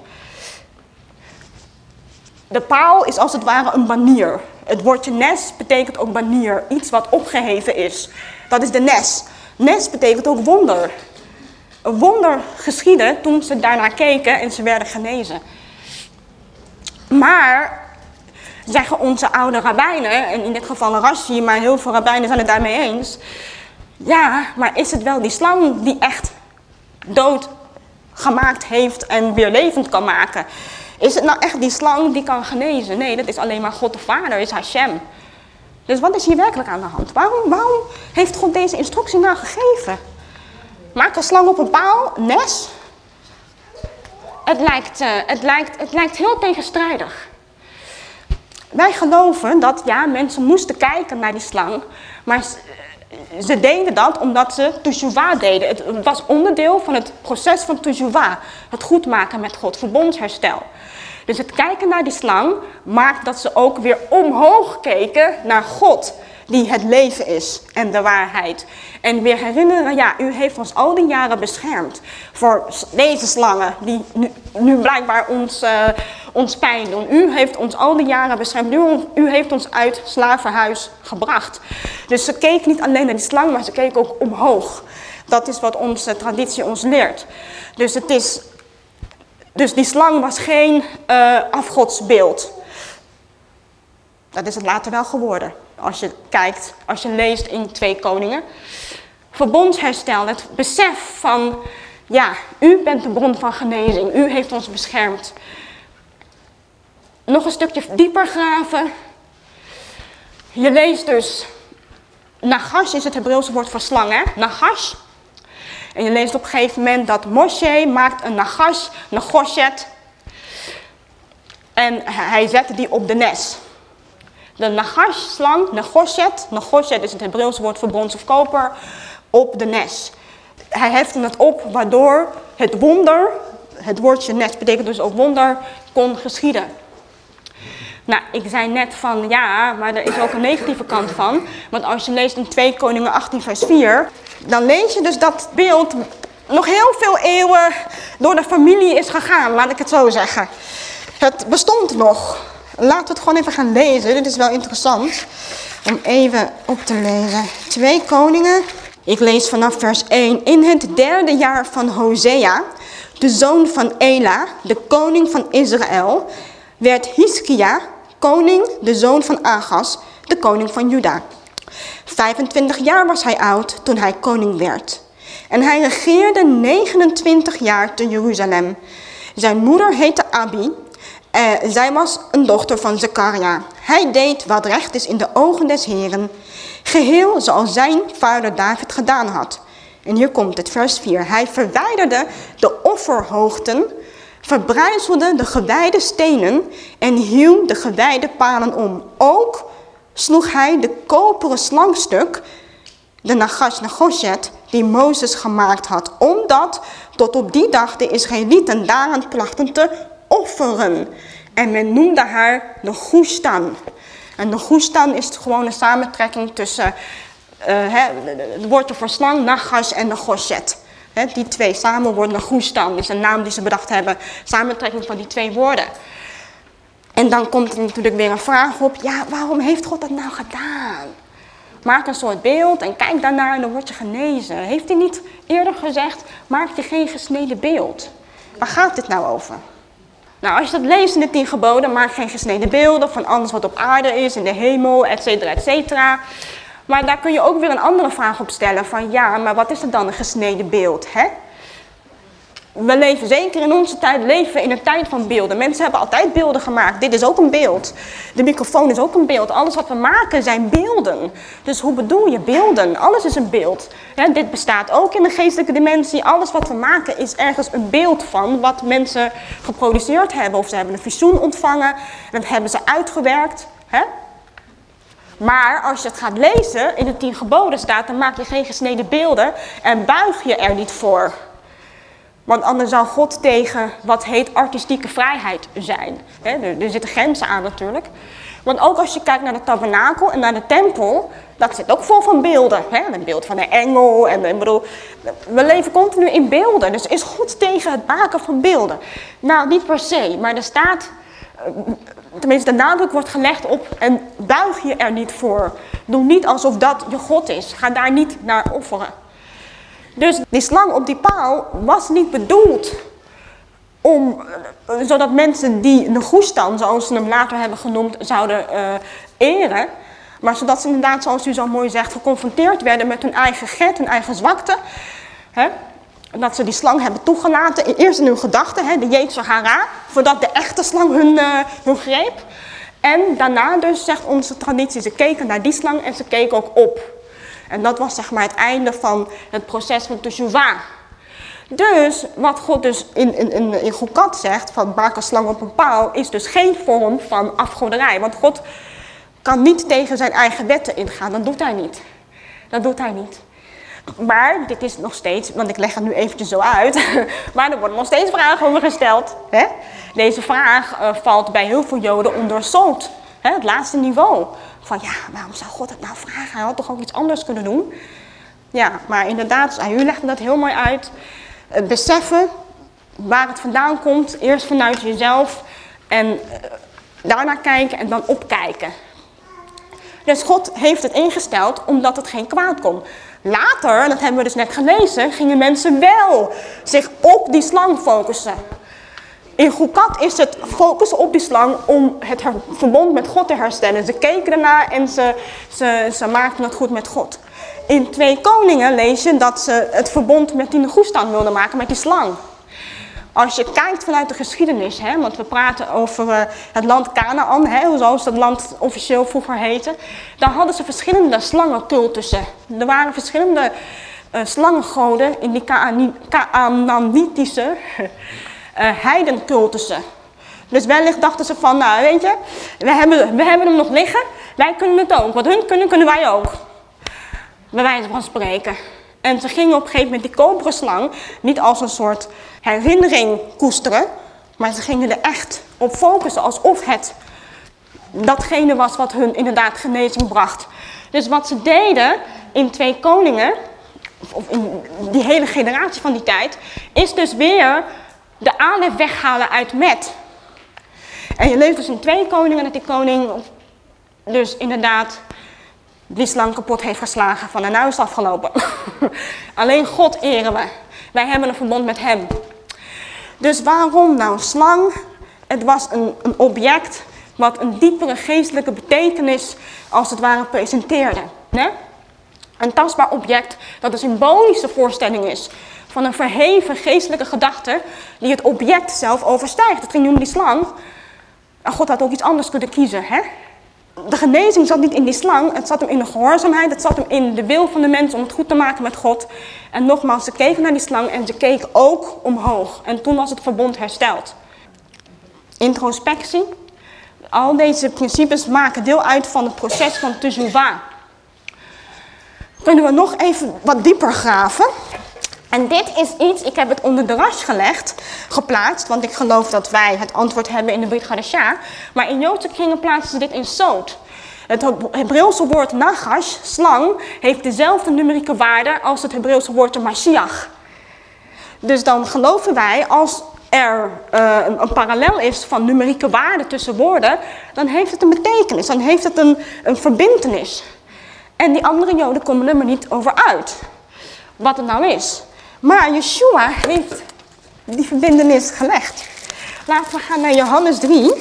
Speaker 1: De paal is als het ware een banier. Het woordje nes betekent ook banier, iets wat opgeheven is. Dat is de nes. Nes betekent ook wonder wonder geschiedde toen ze daarnaar keken en ze werden genezen. Maar, zeggen onze oude rabbijnen, en in dit geval Rashi, maar heel veel rabbijnen zijn het daarmee eens. Ja, maar is het wel die slang die echt dood gemaakt heeft en weer levend kan maken? Is het nou echt die slang die kan genezen? Nee, dat is alleen maar God de Vader, is Hashem. Dus wat is hier werkelijk aan de hand? Waarom, waarom heeft God deze instructie nou gegeven? Maak een slang op een paal, nes. Het lijkt, uh, het lijkt, het lijkt heel tegenstrijdig. Wij geloven dat ja, mensen moesten kijken naar die slang, maar ze deden dat omdat ze teshuvah deden. Het was onderdeel van het proces van teshuvah. Het goed maken met God, verbondsherstel. Dus het kijken naar die slang maakt dat ze ook weer omhoog keken naar God die het leven is en de waarheid. En weer herinneren, ja, u heeft ons al die jaren beschermd voor deze slangen die nu, nu blijkbaar ons, uh, ons pijn doen. U heeft ons al die jaren beschermd, u, u heeft ons uit slavenhuis gebracht. Dus ze keek niet alleen naar die slang, maar ze keek ook omhoog. Dat is wat onze traditie ons leert. Dus, het is, dus die slang was geen uh, afgodsbeeld. Dat is het later wel geworden. Als je kijkt, als je leest in Twee Koningen. Verbondsherstel, het besef van, ja, u bent de bron van genezing. U heeft ons beschermd. Nog een stukje dieper graven. Je leest dus, Nagash is het Hebreeuwse woord voor slang, hè? Nagash. En je leest op een gegeven moment dat Moshe maakt een Nagash, Negoshet. En hij zette die op de nes. De Nagash-slang, Negoshet, Negoshet is het Hebreeuwse woord voor brons of koper, op de nes. Hij hefte het op waardoor het wonder, het woordje nes betekent dus ook wonder, kon geschieden. Nou, ik zei net van ja, maar er is ook een negatieve kant van. Want als je leest in 2 Koningen 18 vers 4, dan lees je dus dat beeld nog heel veel eeuwen door de familie is gegaan, laat ik het zo zeggen. Het bestond nog. Laten we het gewoon even gaan lezen. Dit is wel interessant om even op te lezen. Twee koningen. Ik lees vanaf vers 1. In het derde jaar van Hosea, de zoon van Ela, de koning van Israël, werd Hiskia, koning, de zoon van Agas, de koning van Juda. 25 jaar was hij oud toen hij koning werd. En hij regeerde 29 jaar te Jeruzalem. Zijn moeder heette Abi uh, zij was een dochter van Zekaria. Hij deed wat recht is in de ogen des Heren, geheel zoals zijn vader David gedaan had. En hier komt het, vers 4. Hij verwijderde de offerhoogten, verbrijzelde de gewijde stenen en hield de gewijde palen om. Ook sloeg hij de koperen slangstuk, de Nagash Nagoshet, die Mozes gemaakt had, omdat tot op die dag de Israëlieten daaraan plachten te offeren. En men noemde haar de Goestan. En de Goestan is gewoon een samentrekking tussen uh, het woordje voor slang, nagas en de gosjet. die twee samen worden een goestan, is een naam die ze bedacht hebben. Samentrekking van die twee woorden. En dan komt er natuurlijk weer een vraag op, ja, waarom heeft God dat nou gedaan? Maak een soort beeld en kijk daarnaar en dan word je genezen. Heeft hij niet eerder gezegd, maak je geen gesneden beeld? Waar gaat dit nou over? Nou, als je dat leest in de tien geboden, maak geen gesneden beelden van alles wat op aarde is, in de hemel, et cetera, et cetera. Maar daar kun je ook weer een andere vraag op stellen van ja, maar wat is er dan een gesneden beeld? Hè? We leven zeker in onze tijd, leven in een tijd van beelden. Mensen hebben altijd beelden gemaakt. Dit is ook een beeld. De microfoon is ook een beeld. Alles wat we maken zijn beelden. Dus hoe bedoel je beelden? Alles is een beeld. dit bestaat ook in de geestelijke dimensie. Alles wat we maken is ergens een beeld van wat mensen geproduceerd hebben. Of ze hebben een visioen ontvangen. En dat hebben ze uitgewerkt. Maar als je het gaat lezen, in de tien geboden staat, dan maak je geen gesneden beelden en buig je er niet voor. Want anders zou God tegen wat heet artistieke vrijheid zijn. er, zitten grenzen aan natuurlijk. Want ook als je kijkt naar de tabernakel en naar de tempel, dat zit ook vol van beelden. Een beeld van een engel. En, bedoel, we leven continu in beelden. Dus is God tegen het maken van beelden? Nou, niet per se. Maar er staat, eh, tenminste de nadruk wordt gelegd op en buig je er niet voor. Doe niet alsof dat je God is. Ga daar niet naar offeren. Dus die slang op die paal was niet bedoeld om, eh, zodat mensen die de goestan, zoals ze hem later hebben genoemd, zouden uh, eren. Maar zodat ze inderdaad, zoals u zo mooi zegt, geconfronteerd werden met hun eigen get, hun eigen zwakte. Hè? Dat ze die slang hebben toegelaten, eerst in hun gedachten, de Jeetje Hara, voordat de echte slang hun, uh, hun greep. En daarna dus, zegt onze traditie, ze keken naar die slang en ze keken ook op. En dat was zeg maar het einde van het proces van Teshuvah. Dus wat God dus in, in, in, in Gokat zegt, van maak slang op een paal, is dus geen vorm van afgoderij. Want God kan niet tegen zijn eigen wetten ingaan, dat doet hij niet. Dat doet hij niet. Maar dit is nog steeds, want ik leg het nu eventjes zo uit, [laughs] maar er worden nog steeds vragen over gesteld. Hè? Deze vraag uh, valt bij heel veel joden onder solt, hè, het laatste niveau. Van ja, waarom zou God het nou vragen? Hij had toch ook iets anders kunnen doen? Ja, maar inderdaad, u legde dat heel mooi uit. Het beseffen waar het vandaan komt, eerst vanuit jezelf en uh, daarna kijken en dan opkijken. Dus God heeft het ingesteld omdat het geen kwaad kon. Later, dat hebben we dus net gelezen, gingen mensen wel zich op die slang focussen. In Goekat is het focussen op die slang om het verbond met God te herstellen. Ze keken ernaar en ze, ze, ze maakten het goed met God. In Twee Koningen lees je dat ze het verbond met die Negoestan wilden maken, met die slang. Als je kijkt vanuit de geschiedenis, hè, want we praten over uh, het land Canaan, hè, zoals dat land officieel vroeger heette. Dan hadden ze verschillende slangencultussen. Er waren verschillende uh, slangengoden in die Canaanitische [laughs] heidencultussen. Dus wellicht dachten ze van, nou weet je, we hebben, we hebben hem nog liggen, wij kunnen het ook. Wat hun kunnen, kunnen wij ook. Bij wijze van spreken. En ze gingen op een gegeven moment die koperen slang niet als een soort herinnering koesteren, maar ze gingen er echt op focussen alsof het datgene was wat hun inderdaad genezing bracht. Dus wat ze deden in Twee Koningen, of in die hele generatie van die tijd, is dus weer de alef weghalen uit met. En je leest dus in twee koningen dat die koning dus inderdaad die slang kapot heeft geslagen van en nou is het afgelopen. [laughs] Alleen God eren we. Wij hebben een verbond met hem. Dus waarom nou slang? Het was een, een object wat een diepere geestelijke betekenis als het ware presenteerde. Né? Een tastbaar object dat een symbolische voorstelling is van een verheven geestelijke gedachte die het object zelf overstijgt. Het ging nu om die slang. En God had ook iets anders kunnen kiezen. Hè? De genezing zat niet in die slang, het zat hem in de gehoorzaamheid, het zat hem in de wil van de mens om het goed te maken met God. En nogmaals, ze keken naar die slang en ze keken ook omhoog. En toen was het verbond hersteld. Introspectie. Al deze principes maken deel uit van het proces van teshuvah. Kunnen we nog even wat dieper graven? En dit is iets, ik heb het onder de ras gelegd, geplaatst, want ik geloof dat wij het antwoord hebben in de Brit. Maar in Joodse kringen plaatsen ze dit in soot. Het Hebreeuwse woord nagash, slang, heeft dezelfde numerieke waarde als het Hebreeuwse woord Mashiach. Dus dan geloven wij, als er een, een, parallel is van numerieke waarden tussen woorden, dan heeft het een betekenis, dan heeft het een, een verbindenis. En die andere joden komen er maar niet over uit, wat het nou is. Maar Yeshua heeft die verbindenis gelegd. Laten we gaan naar Johannes 3.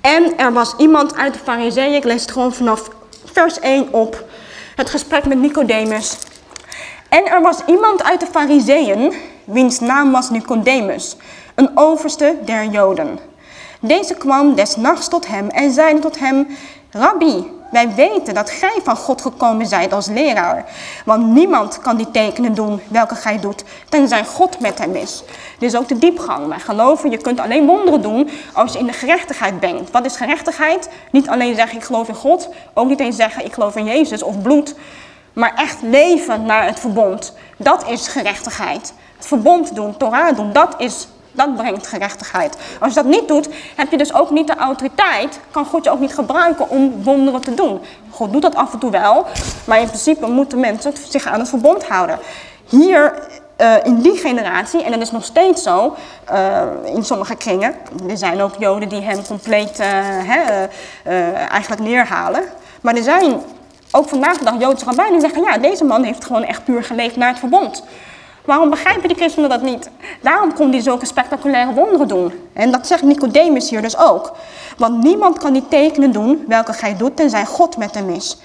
Speaker 1: En er was iemand uit de fariseeën, ik lees het gewoon vanaf vers 1 op, het gesprek met Nicodemus. En er was iemand uit de fariseeën, wiens naam was Nicodemus, een overste der Joden. Deze kwam des nachts tot hem en zeide tot hem, Rabbi, wij weten dat gij van God gekomen zijt als leraar. Want niemand kan die tekenen doen welke gij doet, tenzij God met hem is. Is ook de diepgang. Wij geloven, je kunt alleen wonderen doen als je in de gerechtigheid bent. Wat is gerechtigheid? Niet alleen zeggen ik geloof in God, ook niet eens zeggen ik geloof in Jezus of bloed. Maar echt leven naar het verbond. Dat is gerechtigheid. Het verbond doen, Torah doen, dat is dat brengt gerechtigheid. Als je dat niet doet, heb je dus ook niet de autoriteit. Kan God je ook niet gebruiken om wonderen te doen. God doet dat af en toe wel. Maar in principe moeten mensen zich aan het verbond houden. Hier uh, in die generatie, en dat is nog steeds zo uh, in sommige kringen. Er zijn ook joden die hem compleet uh, hè, eigenlijk neerhalen. Maar er zijn ook vandaag de dag Joodse rabbijnen die zeggen... ja, deze man heeft gewoon echt puur geleefd naar het verbond. Waarom begrijpen die christenen dat niet? Daarom kon hij zulke spectaculaire wonderen doen. En dat zegt Nicodemus hier dus ook. Want niemand kan die tekenen doen welke gij doet, tenzij God met hem is.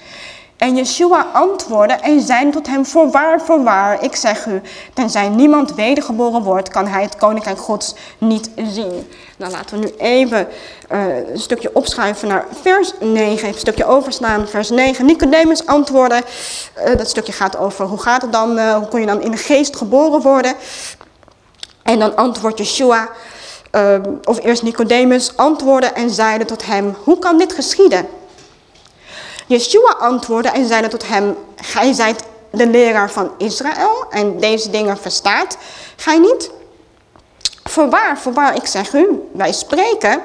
Speaker 1: En Yeshua antwoordde en zei tot hem, voorwaar, voorwaar, ik zeg u, tenzij niemand wedergeboren wordt, kan hij het koninkrijk gods niet zien. Nou laten we nu even uh, een stukje opschuiven naar vers 9, even een stukje overslaan, vers 9. Nicodemus antwoordde, uh, dat stukje gaat over hoe gaat het dan, uh, hoe kun je dan in de geest geboren worden. En dan antwoordt Yeshua, of eerst Nicodemus, antwoordde en zeide tot hem, hoe kan dit geschieden? Yeshua antwoordde en zeide tot hem, gij zijt de leraar van Israël en deze dingen verstaat gij niet? Voorwaar, voorwaar, ik zeg u, wij spreken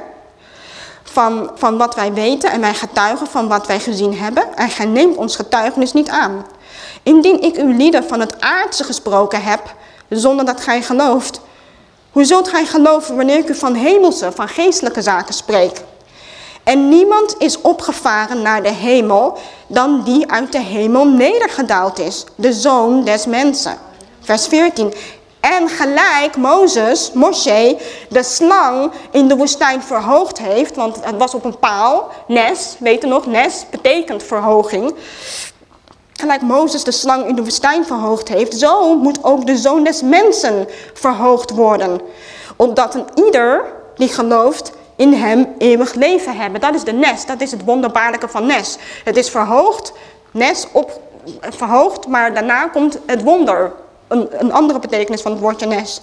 Speaker 1: van, van wat wij weten en wij getuigen van wat wij gezien hebben en gij neemt ons getuigenis niet aan. Indien ik uw lieden van het aardse gesproken heb, zonder dat gij gelooft, hoe zult gij geloven wanneer ik u van hemelse, van geestelijke zaken spreek? En niemand is opgevaren naar de hemel dan die uit de hemel nedergedaald is, de zoon des mensen. Vers 14. En gelijk Mozes, Moshe, de slang in de woestijn verhoogd heeft, want het was op een paal, Nes, weet je nog, Nes betekent verhoging. Gelijk Mozes de slang in de woestijn verhoogd heeft, zo moet ook de zoon des mensen verhoogd worden. Opdat een ieder die gelooft in hem eeuwig leven hebben. Dat is de nes, dat is het wonderbaarlijke van nes. Het is verhoogd, nes op, verhoogd, maar daarna komt het wonder. Een, een andere betekenis van het woordje nes.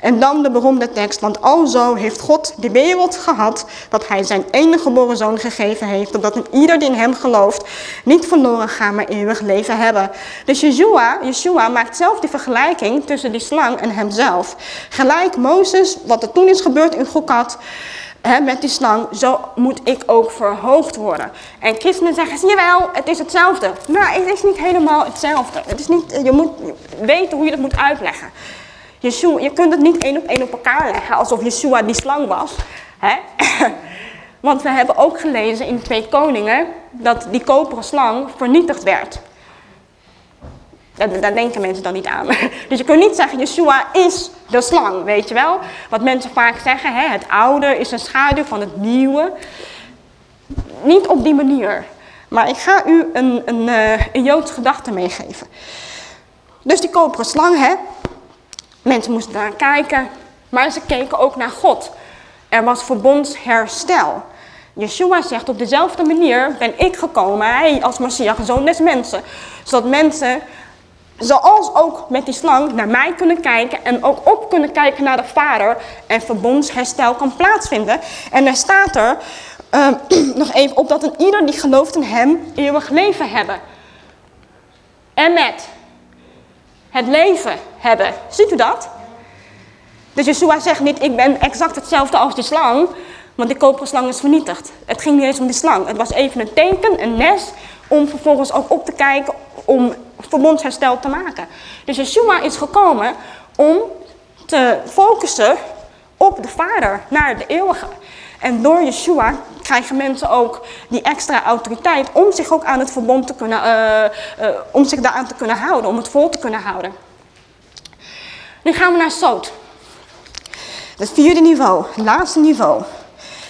Speaker 1: En dan de beroemde tekst, want alzo heeft God de wereld gehad, dat hij zijn enige geboren zoon gegeven heeft, opdat ieder die in hem gelooft, niet verloren gaat, maar eeuwig leven hebben. Dus Yeshua, Yeshua maakt zelf die vergelijking tussen die slang en hemzelf. Gelijk Mozes, wat er toen is gebeurd in Met die slang, zo moet ik ook verhoogd worden. En christenen zeggen, jawel, het is hetzelfde. Maar het is niet helemaal hetzelfde. Het is niet, je moet weten hoe je dat moet uitleggen. Yeshua, je kunt het niet één op één op elkaar leggen, alsof Yeshua die slang was. [laughs] Want we hebben ook gelezen in Twee Koningen dat die koperen slang vernietigd werd. Daar, denken mensen dan niet aan. [laughs] Dus je kunt niet zeggen, Yeshua is de slang, weet je wel. Wat mensen vaak zeggen, hè, het oude is een schaduw van het nieuwe. Niet op die manier. Maar ik ga u een, een, uh, een Joods gedachte meegeven. Dus die koperen slang, hè. Mensen moesten daar kijken, maar ze keken ook naar God. Er was verbondsherstel. Yeshua zegt op dezelfde manier ben ik gekomen, hij als Messias, zoon des mensen. Zodat mensen Zoals ook met die slang naar mij kunnen kijken en ook op kunnen kijken naar de vader en verbondsherstel kan plaatsvinden. En er staat er uh, [clears throat] nog even op dat een ieder die gelooft in hem eeuwig leven hebben. En met het leven hebben. Ziet u dat? Dus Yeshua zegt niet, ik ben exact hetzelfde als die slang, want die koperen slang is vernietigd. Het ging niet eens om die slang. Het was even een teken, een nes, om vervolgens ook op te kijken om verbondsherstel te maken. Dus Yeshua is gekomen om te focussen op de Vader, naar de eeuwige. En door Yeshua krijgen mensen ook die extra autoriteit om zich ook aan het verbond te kunnen, uh, uh, om zich daaraan te kunnen houden, om het vol te kunnen houden. Nu gaan we naar Soot. Het vierde niveau, het laatste niveau.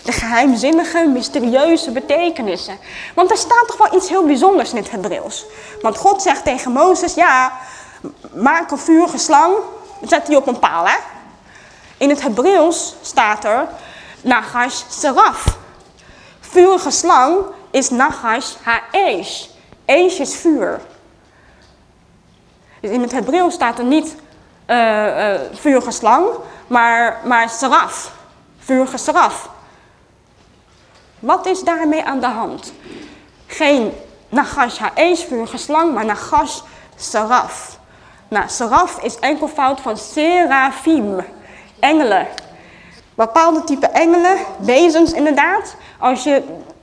Speaker 1: De geheimzinnige, mysterieuze betekenissen. Want er staat toch wel iets heel bijzonders in het Hebreeuws. Want God zegt tegen Mozes, ja, maak een vurige slang, zet die op een paal, hè. In het Hebreeuws staat er Nachash Seraf. Vurige slang is Nachash Ha'esh. Esh is vuur. Dus in het Hebreeuws staat er niet uh, uh, maar, maar seraf. Vurige seraf. Wat is daarmee aan de hand? Geen Nagash Ha'esh, maar Nagash Seraf. Nou, Seraf is enkelvoud van Serafim, engelen. Bepaalde type engelen, wezens inderdaad. Als je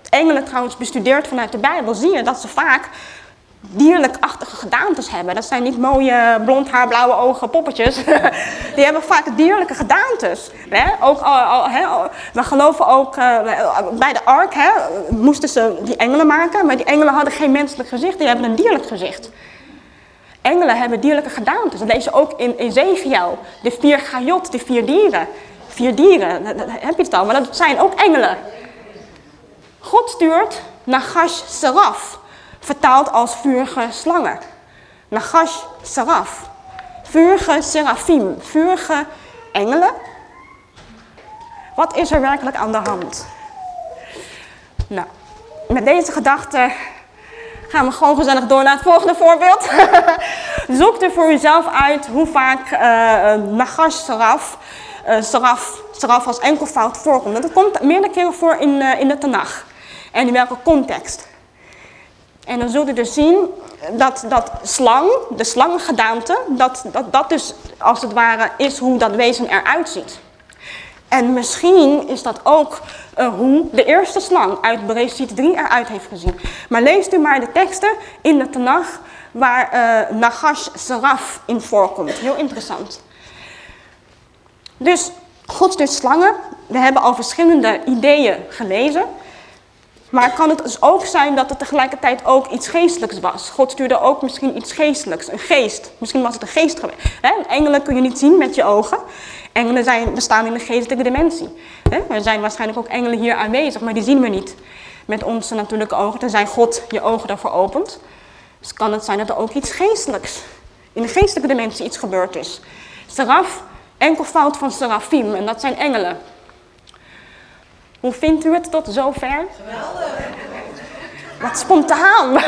Speaker 1: engelen trouwens bestudeert vanuit de Bijbel, zie je dat ze vaak dierlijkachtige gedaantes hebben. Dat zijn niet mooie blond haar, blauwe ogen poppetjes. [laughs] Die hebben vaak dierlijke gedaantes. Hè? Ook, hè? We geloven ook, uh, bij de ark hè, moesten ze die engelen maken, maar die engelen hadden geen menselijk gezicht, die hebben een dierlijk gezicht. Engelen hebben dierlijke gedaantes. Dat lees je ook in Ezekiel. De vier gajot, de vier dieren. Vier dieren, dat, heb je het al, maar dat zijn ook engelen. God stuurt Nagash Seraf vertaald als vurige slangen. Nagash Saraf. Vurige serafim, vurige engelen. Wat is er werkelijk aan de hand? Nou, met deze gedachte gaan we gewoon gezellig door naar het volgende voorbeeld. [laughs] Zoek er voor jezelf uit hoe vaak uh, Nagash Saraf, uh, Saraf, Saraf als enkelvoud voorkomt. Dat komt meerdere keren voor in, uh, in de Tanach. En in welke context. En dan zult u dus zien dat, dat slang, de slangengedaante, dat, dat dat dus als het ware is hoe dat wezen eruit ziet. En misschien is dat ook uh, hoe de eerste slang uit Bereshit 3 eruit heeft gezien. Maar leest u maar de teksten in de Tanach waar uh, Nagash Seraf in voorkomt. Heel interessant. Dus God stuurt slangen. We hebben al verschillende ideeën gelezen. Maar kan het dus ook zijn dat het tegelijkertijd ook iets geestelijks was? God stuurde ook misschien iets geestelijks, een geest. Misschien was het een geest geweest. Engelen kun je niet zien met je ogen. Engelen zijn, bestaan in de geestelijke dimensie. Er zijn waarschijnlijk ook engelen hier aanwezig, maar die zien we niet met onze natuurlijke ogen. Tenzij God je ogen daarvoor opent. Dus kan het zijn dat er ook iets geestelijks, in de geestelijke dimensie iets gebeurd is. Seraf, enkelvoud van serafim, en dat zijn engelen. Hoe vindt u het tot zover? Geweldig. Wat spontaan. [laughs]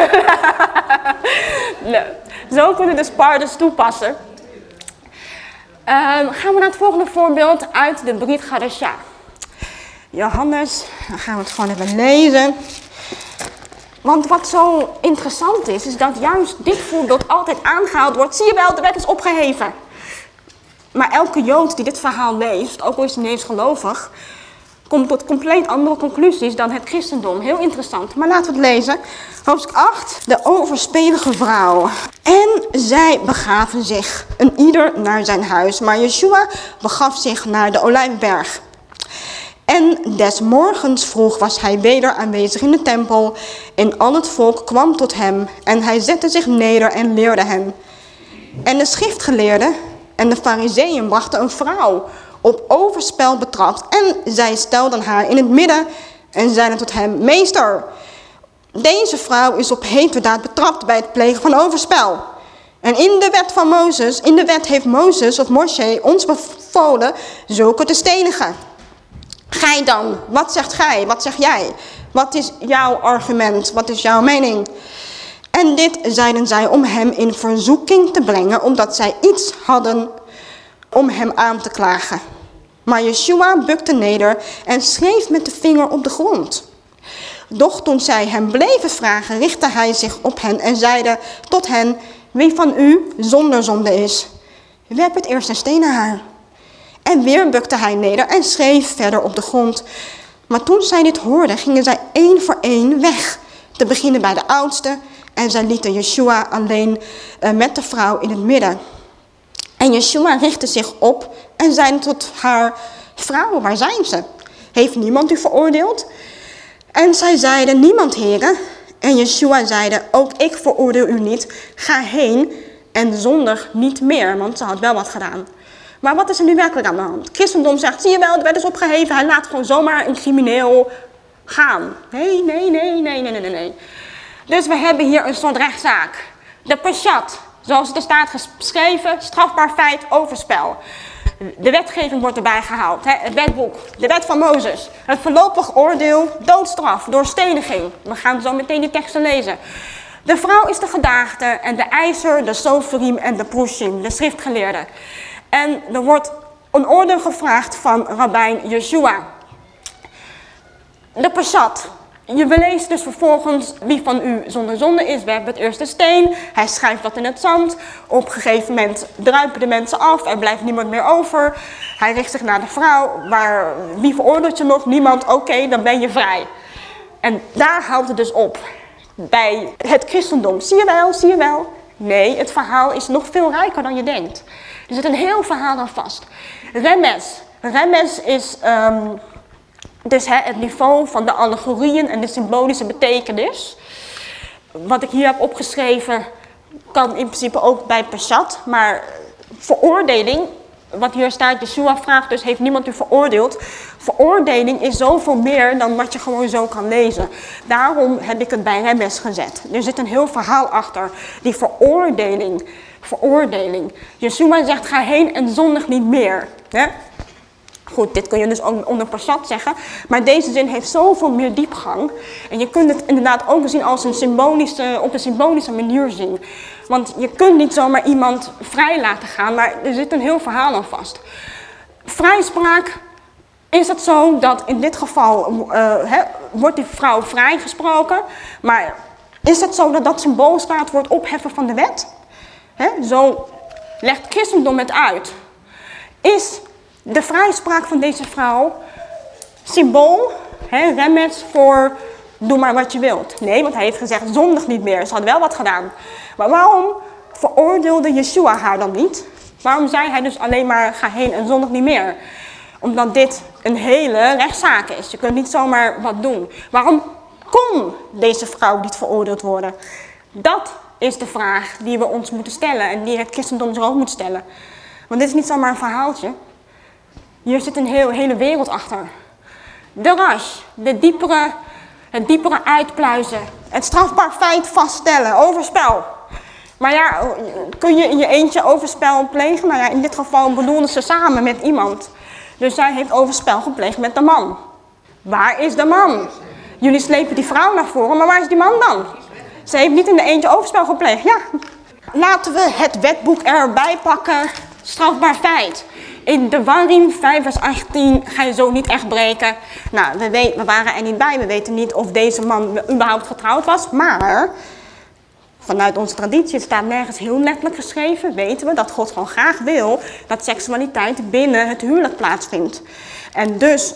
Speaker 1: Zo kunnen de Spardes toepassen. Um, gaan we naar het volgende voorbeeld uit de Brit Gadesha. Johannes, dan gaan we het gewoon even lezen. Want wat zo interessant is, is dat juist dit voorbeeld altijd aangehaald wordt. Zie je wel, de wet is opgeheven. Maar elke Jood die dit verhaal leest, ook al is hij gelovig, komt tot compleet andere conclusies dan het christendom. Heel interessant. Maar laten we het lezen. Hoofdstuk 8. De overspelige vrouw. En zij begaven zich, een ieder naar zijn huis. Maar Yeshua begaf zich naar de Olijfberg. En des morgens vroeg was hij weder aanwezig in de tempel. En al het volk kwam tot hem. En hij zette zich neder en leerde hen. En de schriftgeleerden en de fariseeën brachten een vrouw op overspel betrapt. En zij stelden haar in het midden en zeiden tot hem, meester, deze vrouw is op heterdaad betrapt bij het plegen van overspel. En in de wet van Mozes, in de wet heeft Mozes of Moshe ons bevolen zulke te stenigen. Gij dan, wat zegt gij, wat zeg jij? Wat is jouw argument, wat is jouw mening? En dit zeiden zij om hem in verzoeking te brengen, omdat zij iets hadden om hem aan te klagen. Maar Yeshua bukte neder en schreef met de vinger op de grond. Doch toen zij hem bleven vragen, richtte hij zich op hen en zeide tot hen, wie van u zonder zonde is, werp het eerst een steen naar haar. En weer bukte hij neder en schreef verder op de grond. Maar toen zij dit hoorden, gingen zij één voor één weg, te beginnen bij de oudste, en zij lieten Yeshua alleen eh, met de vrouw in het midden. En Yeshua richtte zich op en zeiden tot haar, vrouw, waar zijn ze? Heeft niemand u veroordeeld? En zij zeiden, niemand heren. En Yeshua zeide, ook ik veroordeel u niet. Ga heen en zondig niet meer, want ze had wel wat gedaan. Maar wat is er nu werkelijk aan de hand? Christendom zegt, zie je wel, het werd dus opgeheven. Hij laat gewoon zomaar een crimineel gaan. Nee, nee, nee, nee, nee, nee, nee. Dus we hebben hier een soort rechtszaak. De Peshat, zoals het er staat geschreven, strafbaar feit, overspel. De wetgeving wordt erbij gehaald, hè? het wetboek, de wet van Mozes. Het voorlopig oordeel, doodstraf, doorsteniging. We gaan zo meteen die teksten lezen. De vrouw is de gedaagde en de ijzer, de soferim en de prushim, de schriftgeleerde. En er wordt een oordeel gevraagd van rabbijn Yeshua. De Peshat, je beleest dus vervolgens wie van u zonder zonde is. We hebben het eerste steen. Hij schrijft dat in het zand. Op een gegeven moment druipen de mensen af. Er blijft niemand meer over. Hij richt zich naar de vrouw. Waar, wie veroordeelt je nog? Niemand. Oké, dan ben je vrij. En daar houdt het dus op. Bij het christendom. Zie je wel, zie je wel. Nee, het verhaal is nog veel rijker dan je denkt. Er zit een heel verhaal aan vast. Remes. Remes is... Ehm, dus hè, het niveau van de allegorieën en de symbolische betekenis. Wat ik hier heb opgeschreven kan in principe ook bij Peshat. Maar veroordeling, wat hier staat, Yeshua vraagt dus, heeft niemand u veroordeeld? Veroordeling is zoveel meer dan wat je gewoon zo kan lezen. Daarom heb ik het bij Remes gezet. Er zit een heel verhaal achter. Die veroordeling, veroordeling. Yeshua zegt, ga heen en zondig niet meer. Goed, dit kun je dus ook onder passat zeggen. Maar deze zin heeft zoveel meer diepgang. En je kunt het inderdaad ook zien als een symbolische, op een symbolische manier zien. Want je kunt niet zomaar iemand vrij laten gaan, maar er zit een heel verhaal aan vast. Vrijspraak, is het zo dat in dit geval uh, wordt die vrouw vrijgesproken. Maar is het zo dat dat symbool staat voor het opheffen van de wet? Zo legt christendom het uit. Is de vrijspraak van deze vrouw symbool, hè, voor doe maar wat je wilt. Nee, want hij heeft gezegd zondig niet meer. Ze had wel wat gedaan. Maar waarom veroordeelde Yeshua haar dan niet? Waarom zei hij dus alleen maar ga heen en zondig niet meer? Omdat dit een hele rechtszaak is. Je kunt niet zomaar wat doen. Waarom kon deze vrouw niet veroordeeld worden? Dat is de vraag die we ons moeten stellen en die het christendom zich ook moet stellen. Want dit is niet zomaar een verhaaltje. Hier zit een heel, hele wereld achter. De rash, de diepere, het diepere uitpluizen, het strafbaar feit vaststellen, overspel. Maar ja, kun je in je eentje overspel plegen? Nou ja, in dit geval bedoelden ze samen met iemand. Dus zij heeft overspel gepleegd met de man. Waar is de man? Jullie slepen die vrouw naar voren, maar waar is die man dan? Ze heeft niet in de eentje overspel gepleegd. Ja, laten we het wetboek erbij pakken. Strafbaar feit. In de Warim 5 vers 18 ga je zo niet echt breken. Nou, we, weten, we waren er niet bij. We weten niet of deze man überhaupt getrouwd was. Maar vanuit onze traditie, staat nergens heel letterlijk geschreven, weten we dat God gewoon graag wil dat seksualiteit binnen het huwelijk plaatsvindt. En dus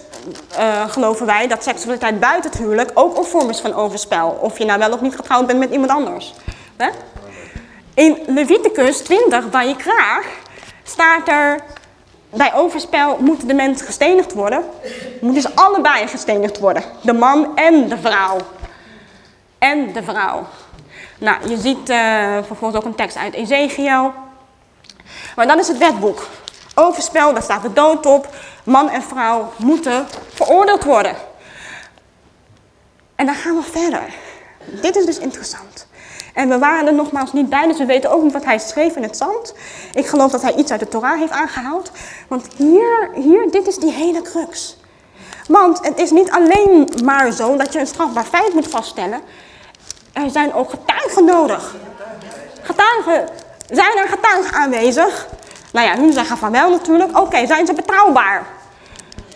Speaker 1: uh, geloven wij dat seksualiteit buiten het huwelijk ook een vorm is van overspel. Of je nou wel of niet getrouwd bent met iemand anders. Hè? In Leviticus 20, waar je kraag, staat er bij overspel moeten de mensen gestenigd worden. Moeten ze allebei gestenigd worden. De man en de vrouw. En de vrouw. Nou, je ziet uh, vervolgens ook een tekst uit Ezekiel. Maar dan is het wetboek. Overspel, daar staat de dood op. Man en vrouw moeten veroordeeld worden. En dan gaan we verder. Dit is dus interessant. En we waren er nogmaals niet bij, dus we weten ook niet wat hij schreef in het zand. Ik geloof dat hij iets uit de Torah heeft aangehaald. Want hier, hier, dit is die hele crux. Want het is niet alleen maar zo dat je een strafbaar feit moet vaststellen. Er zijn ook getuigen nodig. Getuigen. Zijn er getuigen aanwezig? Nou ja, hun zeggen van wel natuurlijk. Oké, zijn ze betrouwbaar?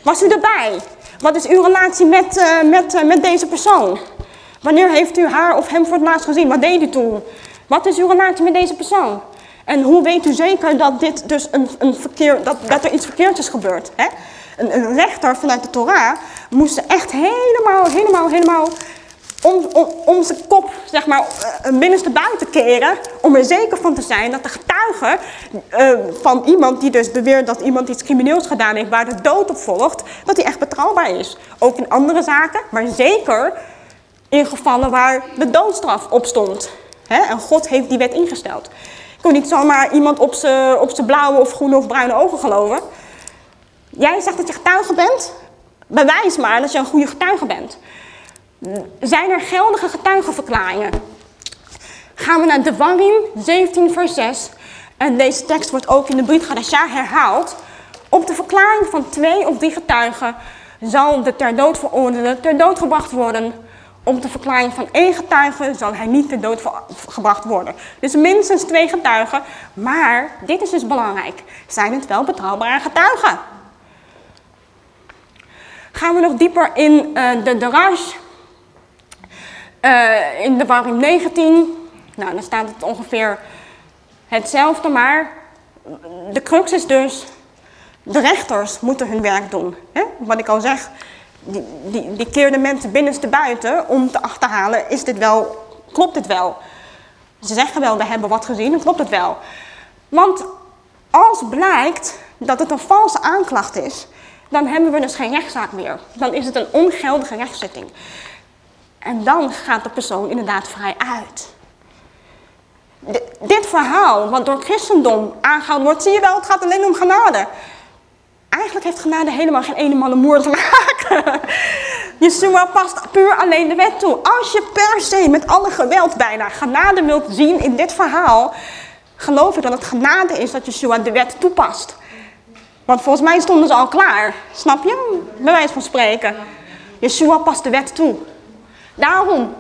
Speaker 1: Was u erbij? Wat is uw relatie met, uh, met, uh, met deze persoon? Wanneer heeft u haar of hem voor het laatst gezien? Wat deed u toen? Wat is uw relatie met deze persoon? En hoe weet u zeker dat, dit dus een, een verkeer, dat, dat er iets verkeerds is gebeurd? Hè? Een, rechter vanuit de Torah moest echt helemaal, helemaal, helemaal om, zijn kop, zeg maar, uh, binnenste buiten keren. Om er zeker van te zijn dat de getuige eh, van iemand die dus beweert dat iemand iets crimineels gedaan heeft waar de dood op volgt, dat die echt betrouwbaar is. Ook in andere zaken, maar zeker in gevallen waar de doodstraf op stond. En God heeft die wet ingesteld. Ik kan niet zomaar iemand op zijn blauwe of groene of bruine ogen geloven. Jij zegt dat je getuige bent, bewijs maar dat je een goede getuige bent. Zijn er geldige getuigenverklaringen? Gaan we naar Devarim 17 vers 6. En deze tekst wordt ook in de Brit Gadasha herhaald. Op de verklaring van twee of drie getuigen zal de ter dood veroordeelde ter dood gebracht worden. Op de verklaring van één getuige zal hij niet ter dood gebracht worden. Dus minstens twee getuigen. Maar, dit is dus belangrijk, zijn het wel betrouwbare getuigen? Gaan we nog dieper in uh, de Darash. Uh, in de Barim 19. Nou, dan staat het ongeveer hetzelfde, maar de crux is dus, de rechters moeten hun werk doen. Hè? Wat ik al zeg, die, die, die keerden mensen binnenste buiten om te achterhalen, is dit wel, klopt dit wel? Ze zeggen wel, we hebben wat gezien, dan klopt het wel. Want als blijkt dat het een valse aanklacht is, dan hebben we dus geen rechtszaak meer. Dan is het een ongeldige rechtszitting. En dan gaat de persoon inderdaad vrij uit. dit verhaal, wat door christendom aangehouden wordt, zie je wel, het gaat alleen om genade. Eigenlijk heeft genade helemaal geen ene malle moer te maken. [laughs] Yeshua past puur alleen de wet toe. Als je per se met alle geweld bijna genade wilt zien in dit verhaal, geloof ik dat het genade is dat Yeshua de wet toepast. Want volgens mij stonden ze al klaar. Snap je? Bij wijze van spreken. Yeshua past de wet toe. Daarom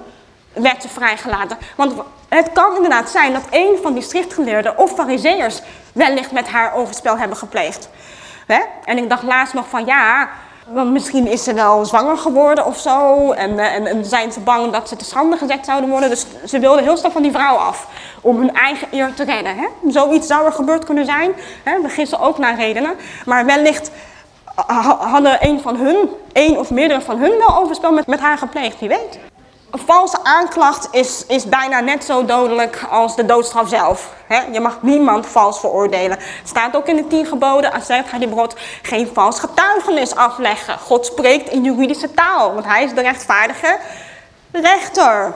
Speaker 1: werd ze vrijgelaten. Want het kan inderdaad zijn dat een van die schriftgeleerden of fariseërs wellicht met haar overspel hebben gepleegd. En ik dacht laatst nog van ja, misschien is ze wel zwanger geworden of zo. En, eh, en, en, zijn ze bang dat ze te schande gezet zouden worden. Dus ze wilden heel snel van die vrouw af. Om hun eigen eer te redden. Hè? Zoiets zou er gebeurd kunnen zijn. Hè? We gissen ook naar redenen. Maar wellicht hadden een van hun, één of meerdere van hun wel overspel met, met haar gepleegd. Wie weet. Een valse aanklacht is, is bijna net zo dodelijk als de doodstraf zelf. je mag niemand vals veroordelen. Staat ook in de tien geboden, die brood, geen vals getuigenis afleggen. God spreekt in juridische taal, want hij is de rechtvaardige rechter.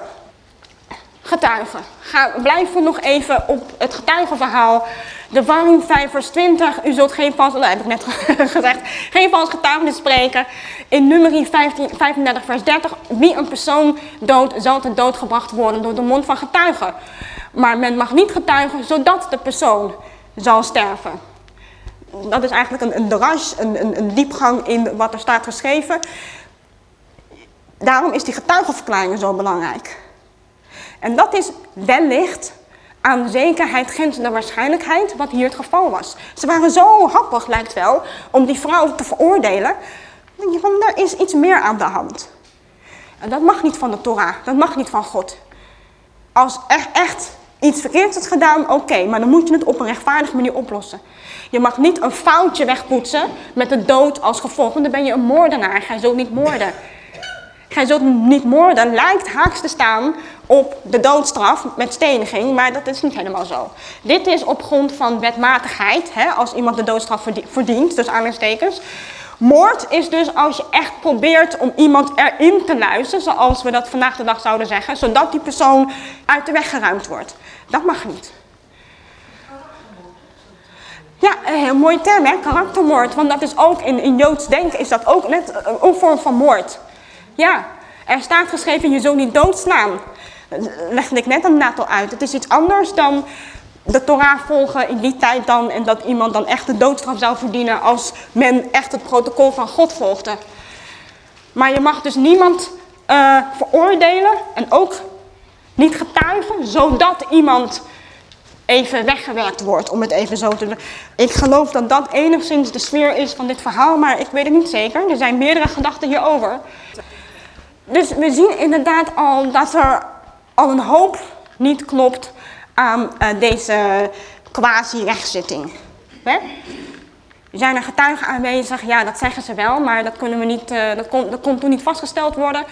Speaker 1: Getuigen. Ga, blijven nog even op het getuigenverhaal de warning 5 vers 20, u zult geen vals, dat heb ik net [laughs] gezegd, geen vals getuigenis spreken. In nummer 35 vers 30, wie een persoon dood, zal ten dood gebracht worden door de mond van getuigen. Maar men mag niet getuigen zodat de persoon zal sterven. Dat is eigenlijk een, een, een, een diepgang in wat er staat geschreven. Daarom is die getuigenverklaring zo belangrijk. En dat is wellicht aan zekerheid grenzende waarschijnlijkheid, wat hier het geval was. Ze waren zo happig, lijkt wel, om die vrouw te veroordelen. Dan van, er is iets meer aan de hand. En dat mag niet van de Torah, dat mag niet van God. Als er echt iets verkeerds is gedaan, oké, maar dan moet je het op een rechtvaardige manier oplossen. Je mag niet een foutje wegpoetsen met de dood als gevolg, want dan ben je een moordenaar, gij zult niet moorden. Gij zult niet moorden lijkt haaks te staan op de doodstraf met steniging, maar dat is niet helemaal zo. Dit is op grond van wetmatigheid, hè, als iemand de doodstraf verdient, dus aanleidingstekens. Moord is dus als je echt probeert om iemand erin te luisteren, zoals we dat vandaag de dag zouden zeggen, zodat die persoon uit de weg geruimd wordt. Dat mag niet. Ja, een heel mooie term hè, karaktermoord, want dat is ook in, in Joods denken is dat ook net een vorm van moord. Ja, er staat geschreven, je zult niet doodslaan. Dat legde ik net een al uit. Het is iets anders dan de Torah volgen in die tijd dan... en dat iemand dan echt de doodstraf zou verdienen... als men echt het protocol van God volgde. Maar je mag dus niemand uh, veroordelen en ook niet getuigen... zodat iemand even weggewerkt wordt, om het even zo te doen. Ik geloof dat dat enigszins de sfeer is van dit verhaal, maar ik weet het niet zeker. Er zijn meerdere gedachten hierover. Dus we zien inderdaad al dat er al een hoop niet klopt aan uh, deze quasi-rechtszitting. Zijn er getuigen aanwezig? Ja, dat zeggen ze wel, maar dat, kunnen we niet, uh, dat, kon, dat kon toen niet vastgesteld worden.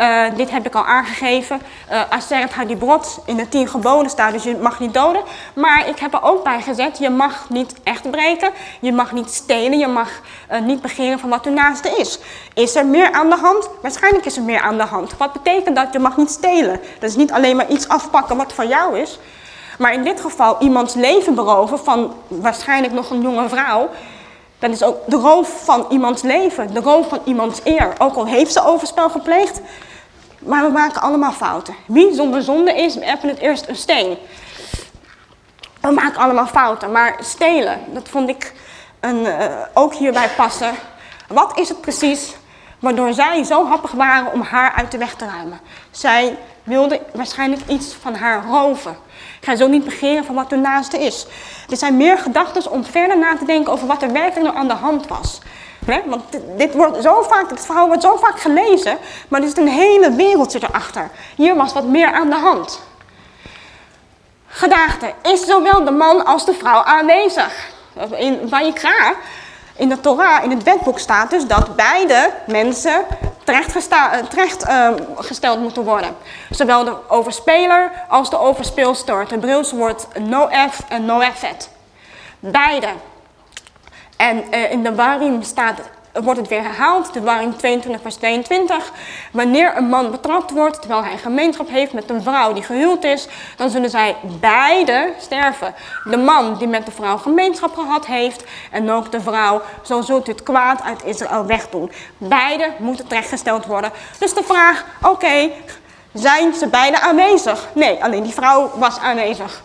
Speaker 1: Uh, dit heb ik al aangegeven. Uh, Assert Hadibrot in de tien geboden staat, dus je mag niet doden. Maar ik heb er ook bij gezet, je mag niet echt breken, je mag niet stelen, je mag uh, niet begeren van wat uw naaste is. Is er meer aan de hand? Waarschijnlijk is er meer aan de hand. Wat betekent dat? Je mag niet stelen. Dat is niet alleen maar iets afpakken wat van jou is. Maar in dit geval iemands leven beroven van waarschijnlijk nog een jonge vrouw. Dat is ook de roof van iemands leven, de roof van iemands eer. Ook al heeft ze overspel gepleegd, maar we maken allemaal fouten. Wie zonder zonde is, werpen het eerst een steen. We maken allemaal fouten, maar stelen, dat vond ik een, uh, ook hierbij passen. Wat is het precies waardoor zij zo happig waren om haar uit de weg te ruimen? Zij wilde waarschijnlijk iets van haar roven. Ga zo niet begeren van wat de naaste is. Er zijn meer gedachten om verder na te denken over wat er werkelijk nog aan de hand was. Want dit wordt zo vaak, het verhaal wordt zo vaak gelezen, maar er zit een hele wereldje erachter. Hier was wat meer aan de hand. Gedachte, is zowel de man als de vrouw aanwezig? In Vayikra, in de Torah, in het wetboek staat dus dat beide mensen terechtgesteld terecht, uh, gesteld moeten worden. Zowel de overspeler als de overspeelster. Het Hebreeuwse woord noef en noefet. Beide. En uh, in de Warim staat, wordt het weer herhaald, de Warim 22 vers 22. Wanneer een man betrapt wordt terwijl hij gemeenschap heeft met een vrouw die gehuwd is, dan zullen zij beide sterven. De man die met de vrouw gemeenschap gehad heeft en ook de vrouw, zo zult u het kwaad uit Israël wegdoen. Beide moeten terechtgesteld worden. Dus de vraag, oké, zijn ze beide aanwezig? Nee, alleen die vrouw was aanwezig.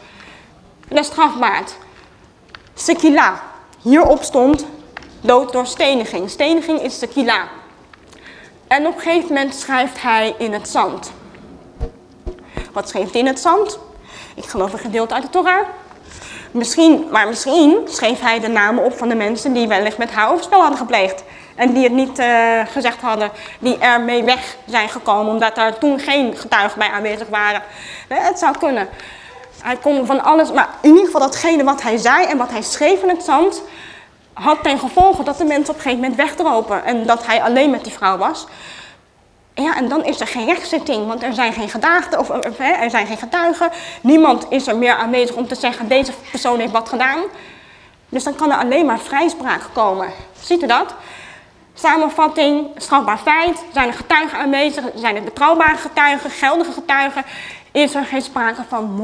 Speaker 1: Dat is strafbaar. Sekila, Hierop stond dood door steniging. Steniging is de kila. En op een gegeven moment schrijft hij in het zand. Wat schreef hij in het zand? Ik geloof een gedeelte uit de Torah. Misschien, maar misschien schreef hij de namen op van de mensen die wellicht met haar overspel hadden gepleegd. En die het niet uh, gezegd hadden, die ermee weg zijn gekomen, omdat er toen geen getuigen bij aanwezig waren. Het zou kunnen. Hij kon van alles, maar in ieder geval datgene wat hij zei en wat hij schreef in het zand, had ten gevolge dat de mensen op een gegeven moment wegdropen en dat hij alleen met die vrouw was. Ja, en dan is er geen rechtszitting, want er zijn geen gedaagden of, er zijn geen getuigen. Niemand is er meer aanwezig om te zeggen, deze persoon heeft wat gedaan. Dus dan kan er alleen maar vrijspraak komen. Ziet u dat? Samenvatting, strafbaar feit, zijn er getuigen aanwezig, zijn er betrouwbare getuigen, geldige getuigen, is er geen sprake van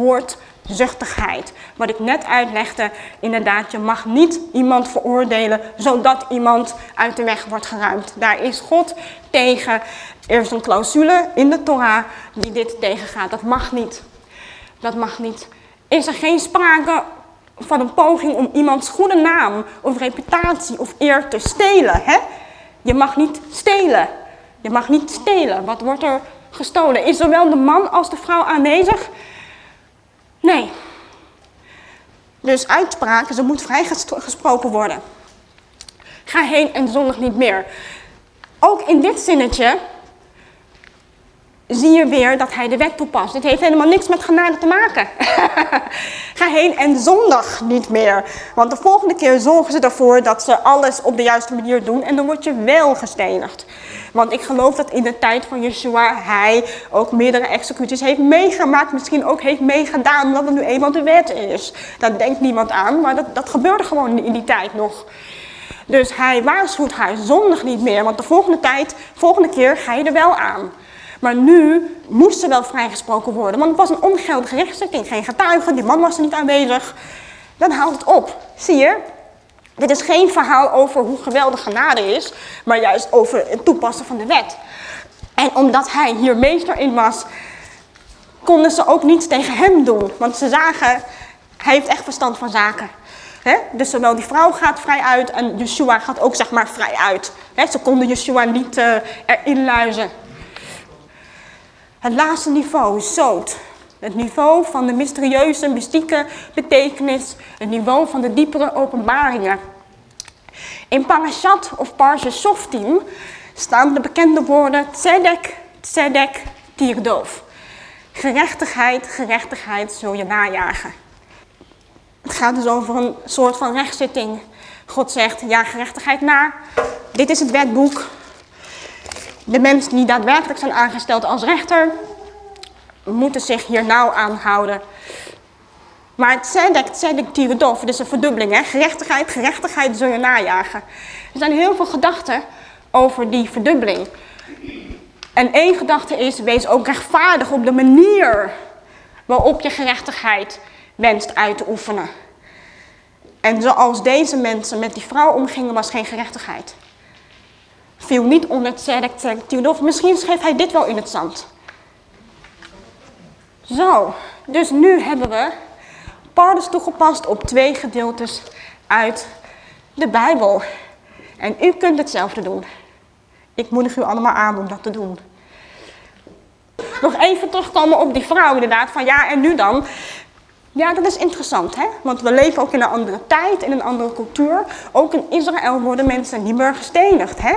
Speaker 1: moordzuchtigheid. Wat ik net uitlegde, inderdaad, je mag niet iemand veroordelen zodat iemand uit de weg wordt geruimd. Daar is God tegen. Er is een clausule in de Torah die dit tegengaat. Dat mag niet. Dat mag niet. Is er geen sprake van een poging om iemands goede naam of reputatie of eer te stelen? Hè? Je mag niet stelen. Je mag niet stelen. Wat wordt er gestolen? Is zowel de man als de vrouw aanwezig? Nee. Dus uitspraken, ze moet vrijgesproken worden. Ga heen en zondig niet meer. Ook in dit zinnetje zie je weer dat hij de wet toepast. Dit heeft helemaal niks met genade te maken. [laughs] Ga heen en zondag niet meer. Want de volgende keer zorgen ze ervoor dat ze alles op de juiste manier doen en dan word je wel gestenigd. Want ik geloof dat in de tijd van Yeshua hij ook meerdere executies heeft meegemaakt. Misschien ook heeft meegedaan omdat het nu eenmaal de wet is. Daar denkt niemand aan, maar dat, dat gebeurde gewoon in die tijd nog. Dus hij waarschuwt haar zondig niet meer, want de volgende tijd, volgende keer ga je er wel aan. Maar nu moest ze wel vrijgesproken worden, want het was een ongeldige rechtszitting. Geen getuige, die man was er niet aanwezig. Dan houdt het op. Zie je? Dit is geen verhaal over hoe geweldig genade is, maar juist over het toepassen van de wet. En omdat hij hier meester in was, konden ze ook niets tegen hem doen. Want ze zagen, hij heeft echt verstand van zaken. Dus zowel die vrouw gaat vrij uit en Yeshua gaat ook zeg maar vrij uit. Ze konden Yeshua niet uh, erin luizen. Het laatste niveau is zoot. Het niveau van de mysterieuze, mystieke betekenis. Het niveau van de diepere openbaringen. In Parashat of Parsha Softim staan de bekende woorden Tzedek, Tzedek, Tierdoof. Gerechtigheid, gerechtigheid zul je najagen. Het gaat dus over een soort van rechtszitting God zegt, ja, gerechtigheid na. Dit is het wetboek. De mensen die daadwerkelijk zijn aangesteld als rechter, moeten zich hier nauw aan houden. Maar het tzedek, tzedek het is een verdubbeling. Hè? Gerechtigheid, gerechtigheid zul je najagen. Er zijn heel veel gedachten over die verdubbeling. En één gedachte is, wees ook rechtvaardig op de manier waarop je gerechtigheid wenst uit te oefenen. En zoals deze mensen met die vrouw omgingen, was geen gerechtigheid. Viel niet onder het tzedek, tiredof. Misschien schreef hij dit wel in het zand. Zo, dus nu hebben we Pardes toegepast op twee gedeeltes uit de Bijbel. En u kunt hetzelfde doen. Ik moedig u allemaal aan om dat te doen. Nog even terugkomen op die vrouw inderdaad, van ja en nu dan? Ja, dat is interessant, hè? Want we leven ook in een andere tijd, in een andere cultuur. Ook in Israël worden mensen niet meer gestenigd, hè?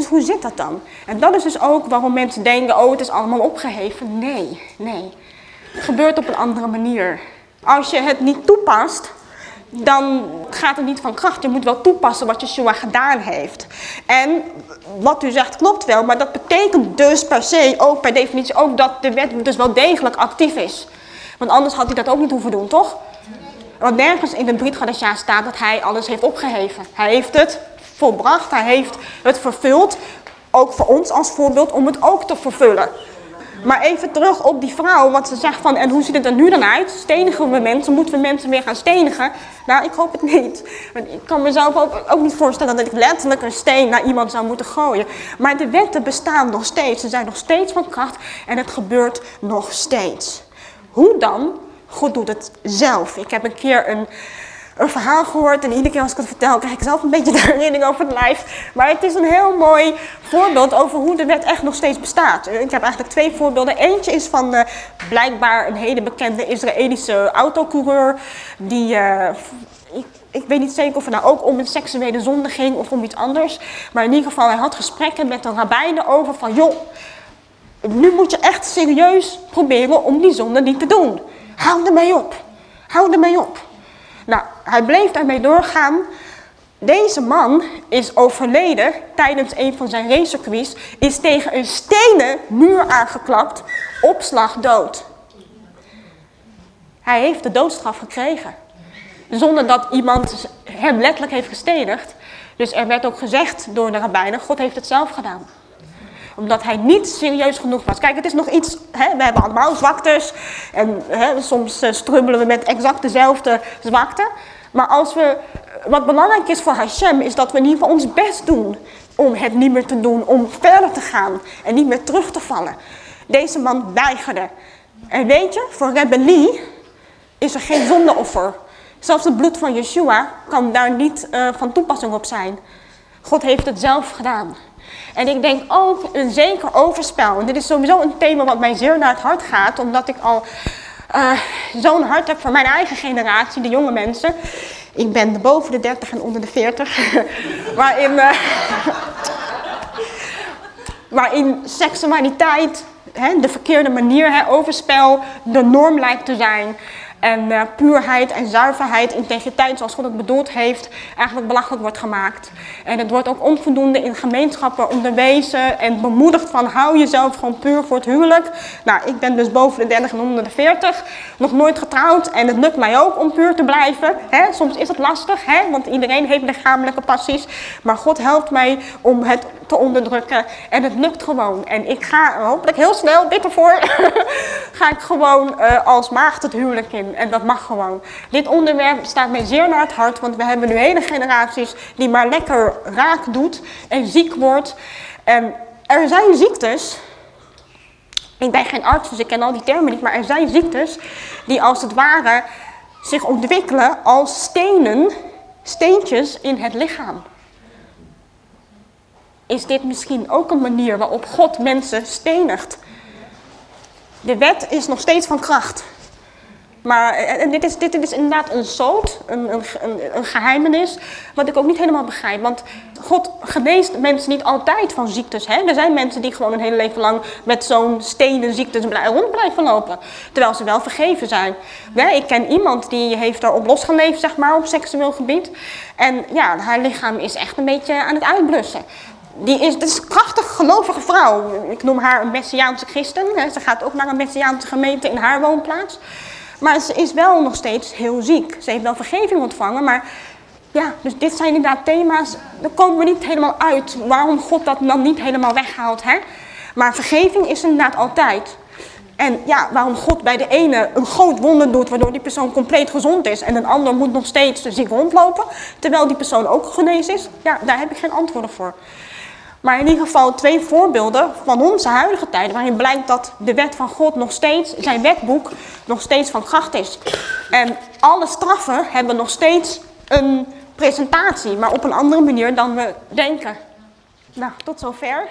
Speaker 1: Dus hoe zit dat dan? En dat is dus ook waarom mensen denken, oh het is allemaal opgeheven. Nee, nee. Het gebeurt op een andere manier. Als je het niet toepast, dan gaat het niet van kracht. Je moet wel toepassen wat Yeshua gedaan heeft. En wat u zegt klopt wel, maar dat betekent dus per se, ook per definitie, ook dat de wet dus wel degelijk actief is. Want anders had hij dat ook niet hoeven doen, toch? Want nergens in de Brit staat dat hij alles heeft opgeheven. Hij heeft het volbracht, hij heeft het vervuld. Ook voor ons als voorbeeld om het ook te vervullen. Maar even terug op die vrouw, wat ze zegt van, en hoe ziet het er nu dan uit? Stenigen we mensen? Moeten we mensen weer gaan stenigen? Nou, ik hoop het niet. Want ik kan mezelf ook, ook niet voorstellen dat ik letterlijk een steen naar iemand zou moeten gooien. Maar de wetten bestaan nog steeds. Ze zijn nog steeds van kracht en het gebeurt nog steeds. Hoe dan? God doet het zelf. Ik heb een keer een een verhaal gehoord en iedere keer als ik het vertel krijg ik zelf een beetje [laughs] de herinnering over het lijf. Maar het is een heel mooi voorbeeld over hoe de wet echt nog steeds bestaat. Ik heb eigenlijk twee voorbeelden. Eentje is van uh, blijkbaar een hele bekende Israëlische autocoureur die... Uh, ik, ik, weet niet zeker of het nou ook om een seksuele zonde ging of om iets anders. Maar in ieder geval, hij had gesprekken met de rabbijnen over van... joh, nu moet je echt serieus proberen om die zonde niet te doen. Hou ermee op. Hou ermee op. Nou, hij bleef daarmee doorgaan. Deze man is overleden tijdens een van zijn racecircuits, is tegen een stenen muur aangeklapt, opslag dood. Hij heeft de doodstraf gekregen. Zonder dat iemand hem letterlijk heeft gestenigd. Dus er werd ook gezegd door de rabbijnen, God heeft het zelf gedaan omdat hij niet serieus genoeg was. Kijk, het is nog iets, hè, we hebben allemaal zwaktes. En hè, soms uh, strubbelen we met exact dezelfde zwakte. Maar als we, wat belangrijk is voor Hashem, is dat we in ieder geval ons best doen om het niet meer te doen, om verder te gaan en niet meer terug te vallen. Deze man weigerde. En weet je, voor rebellie is er geen zondeoffer. Zelfs het bloed van Yeshua kan daar niet uh, van toepassing op zijn. God heeft het zelf gedaan. En ik denk ook een zeker overspel. En dit is sowieso een thema wat mij zeer naar het hart gaat, omdat ik al uh, zo'n hart heb voor mijn eigen generatie, de jonge mensen. Ik ben boven de 30 en onder de 40. [laughs] waarin, uh, [laughs] waarin seksualiteit, hè, de verkeerde manier, hè, overspel, de norm lijkt te zijn. En uh, puurheid en zuiverheid, integriteit zoals God het bedoeld heeft, eigenlijk belachelijk wordt gemaakt. En het wordt ook onvoldoende in gemeenschappen onderwezen en bemoedigd van hou jezelf gewoon puur voor het huwelijk. Nou, ik ben dus boven de 30 en onder de 40, nog nooit getrouwd en het lukt mij ook om puur te blijven. Hè? Soms is het lastig, hè? want iedereen heeft lichamelijke passies. Maar God helpt mij om het te onderdrukken en het lukt gewoon. En ik ga hopelijk heel snel, dit ervoor, [laughs] ga ik gewoon uh, als maagd het huwelijk in. En dat mag gewoon. Dit onderwerp staat mij zeer naar het hart, want we hebben nu hele generaties die maar lekker raak doet en ziek wordt. En er zijn ziektes, ik ben geen arts, dus ik ken al die termen niet, maar er zijn ziektes die als het ware zich ontwikkelen als stenen, steentjes in het lichaam. Is dit misschien ook een manier waarop God mensen stenigt? De wet is nog steeds van kracht. Maar en dit, is, dit, is inderdaad een zoot, een, een, een, geheimenis, wat ik ook niet helemaal begrijp. Want God geneest mensen niet altijd van ziektes. Hè? Er zijn mensen die gewoon een hele leven lang met zo'n stenen ziektes rond blijven lopen. Terwijl ze wel vergeven zijn. Ik ken iemand die heeft erop losgeleefd, zeg maar, op seksueel gebied. En ja, haar lichaam is echt een beetje aan het uitblussen die is, een krachtig gelovige vrouw. Ik noem haar een Messiaanse christen. Ze gaat ook naar een Messiaanse gemeente in haar woonplaats. Maar ze is wel nog steeds heel ziek. Ze heeft wel vergeving ontvangen, maar ja, dus dit zijn inderdaad thema's, daar komen we niet helemaal uit waarom God dat dan niet helemaal weghaalt. Hè? Maar vergeving is inderdaad altijd. En ja, waarom God bij de ene een groot wonder doet, waardoor die persoon compleet gezond is, en een ander moet nog steeds ziek rondlopen, terwijl die persoon ook genezen is, ja, daar heb ik geen antwoorden voor. Maar in ieder geval twee voorbeelden van onze huidige tijd, waarin blijkt dat de wet van God nog steeds, zijn wetboek, nog steeds van kracht is. En alle straffen hebben nog steeds een presentatie, maar op een andere manier dan we denken. Nou, tot zover.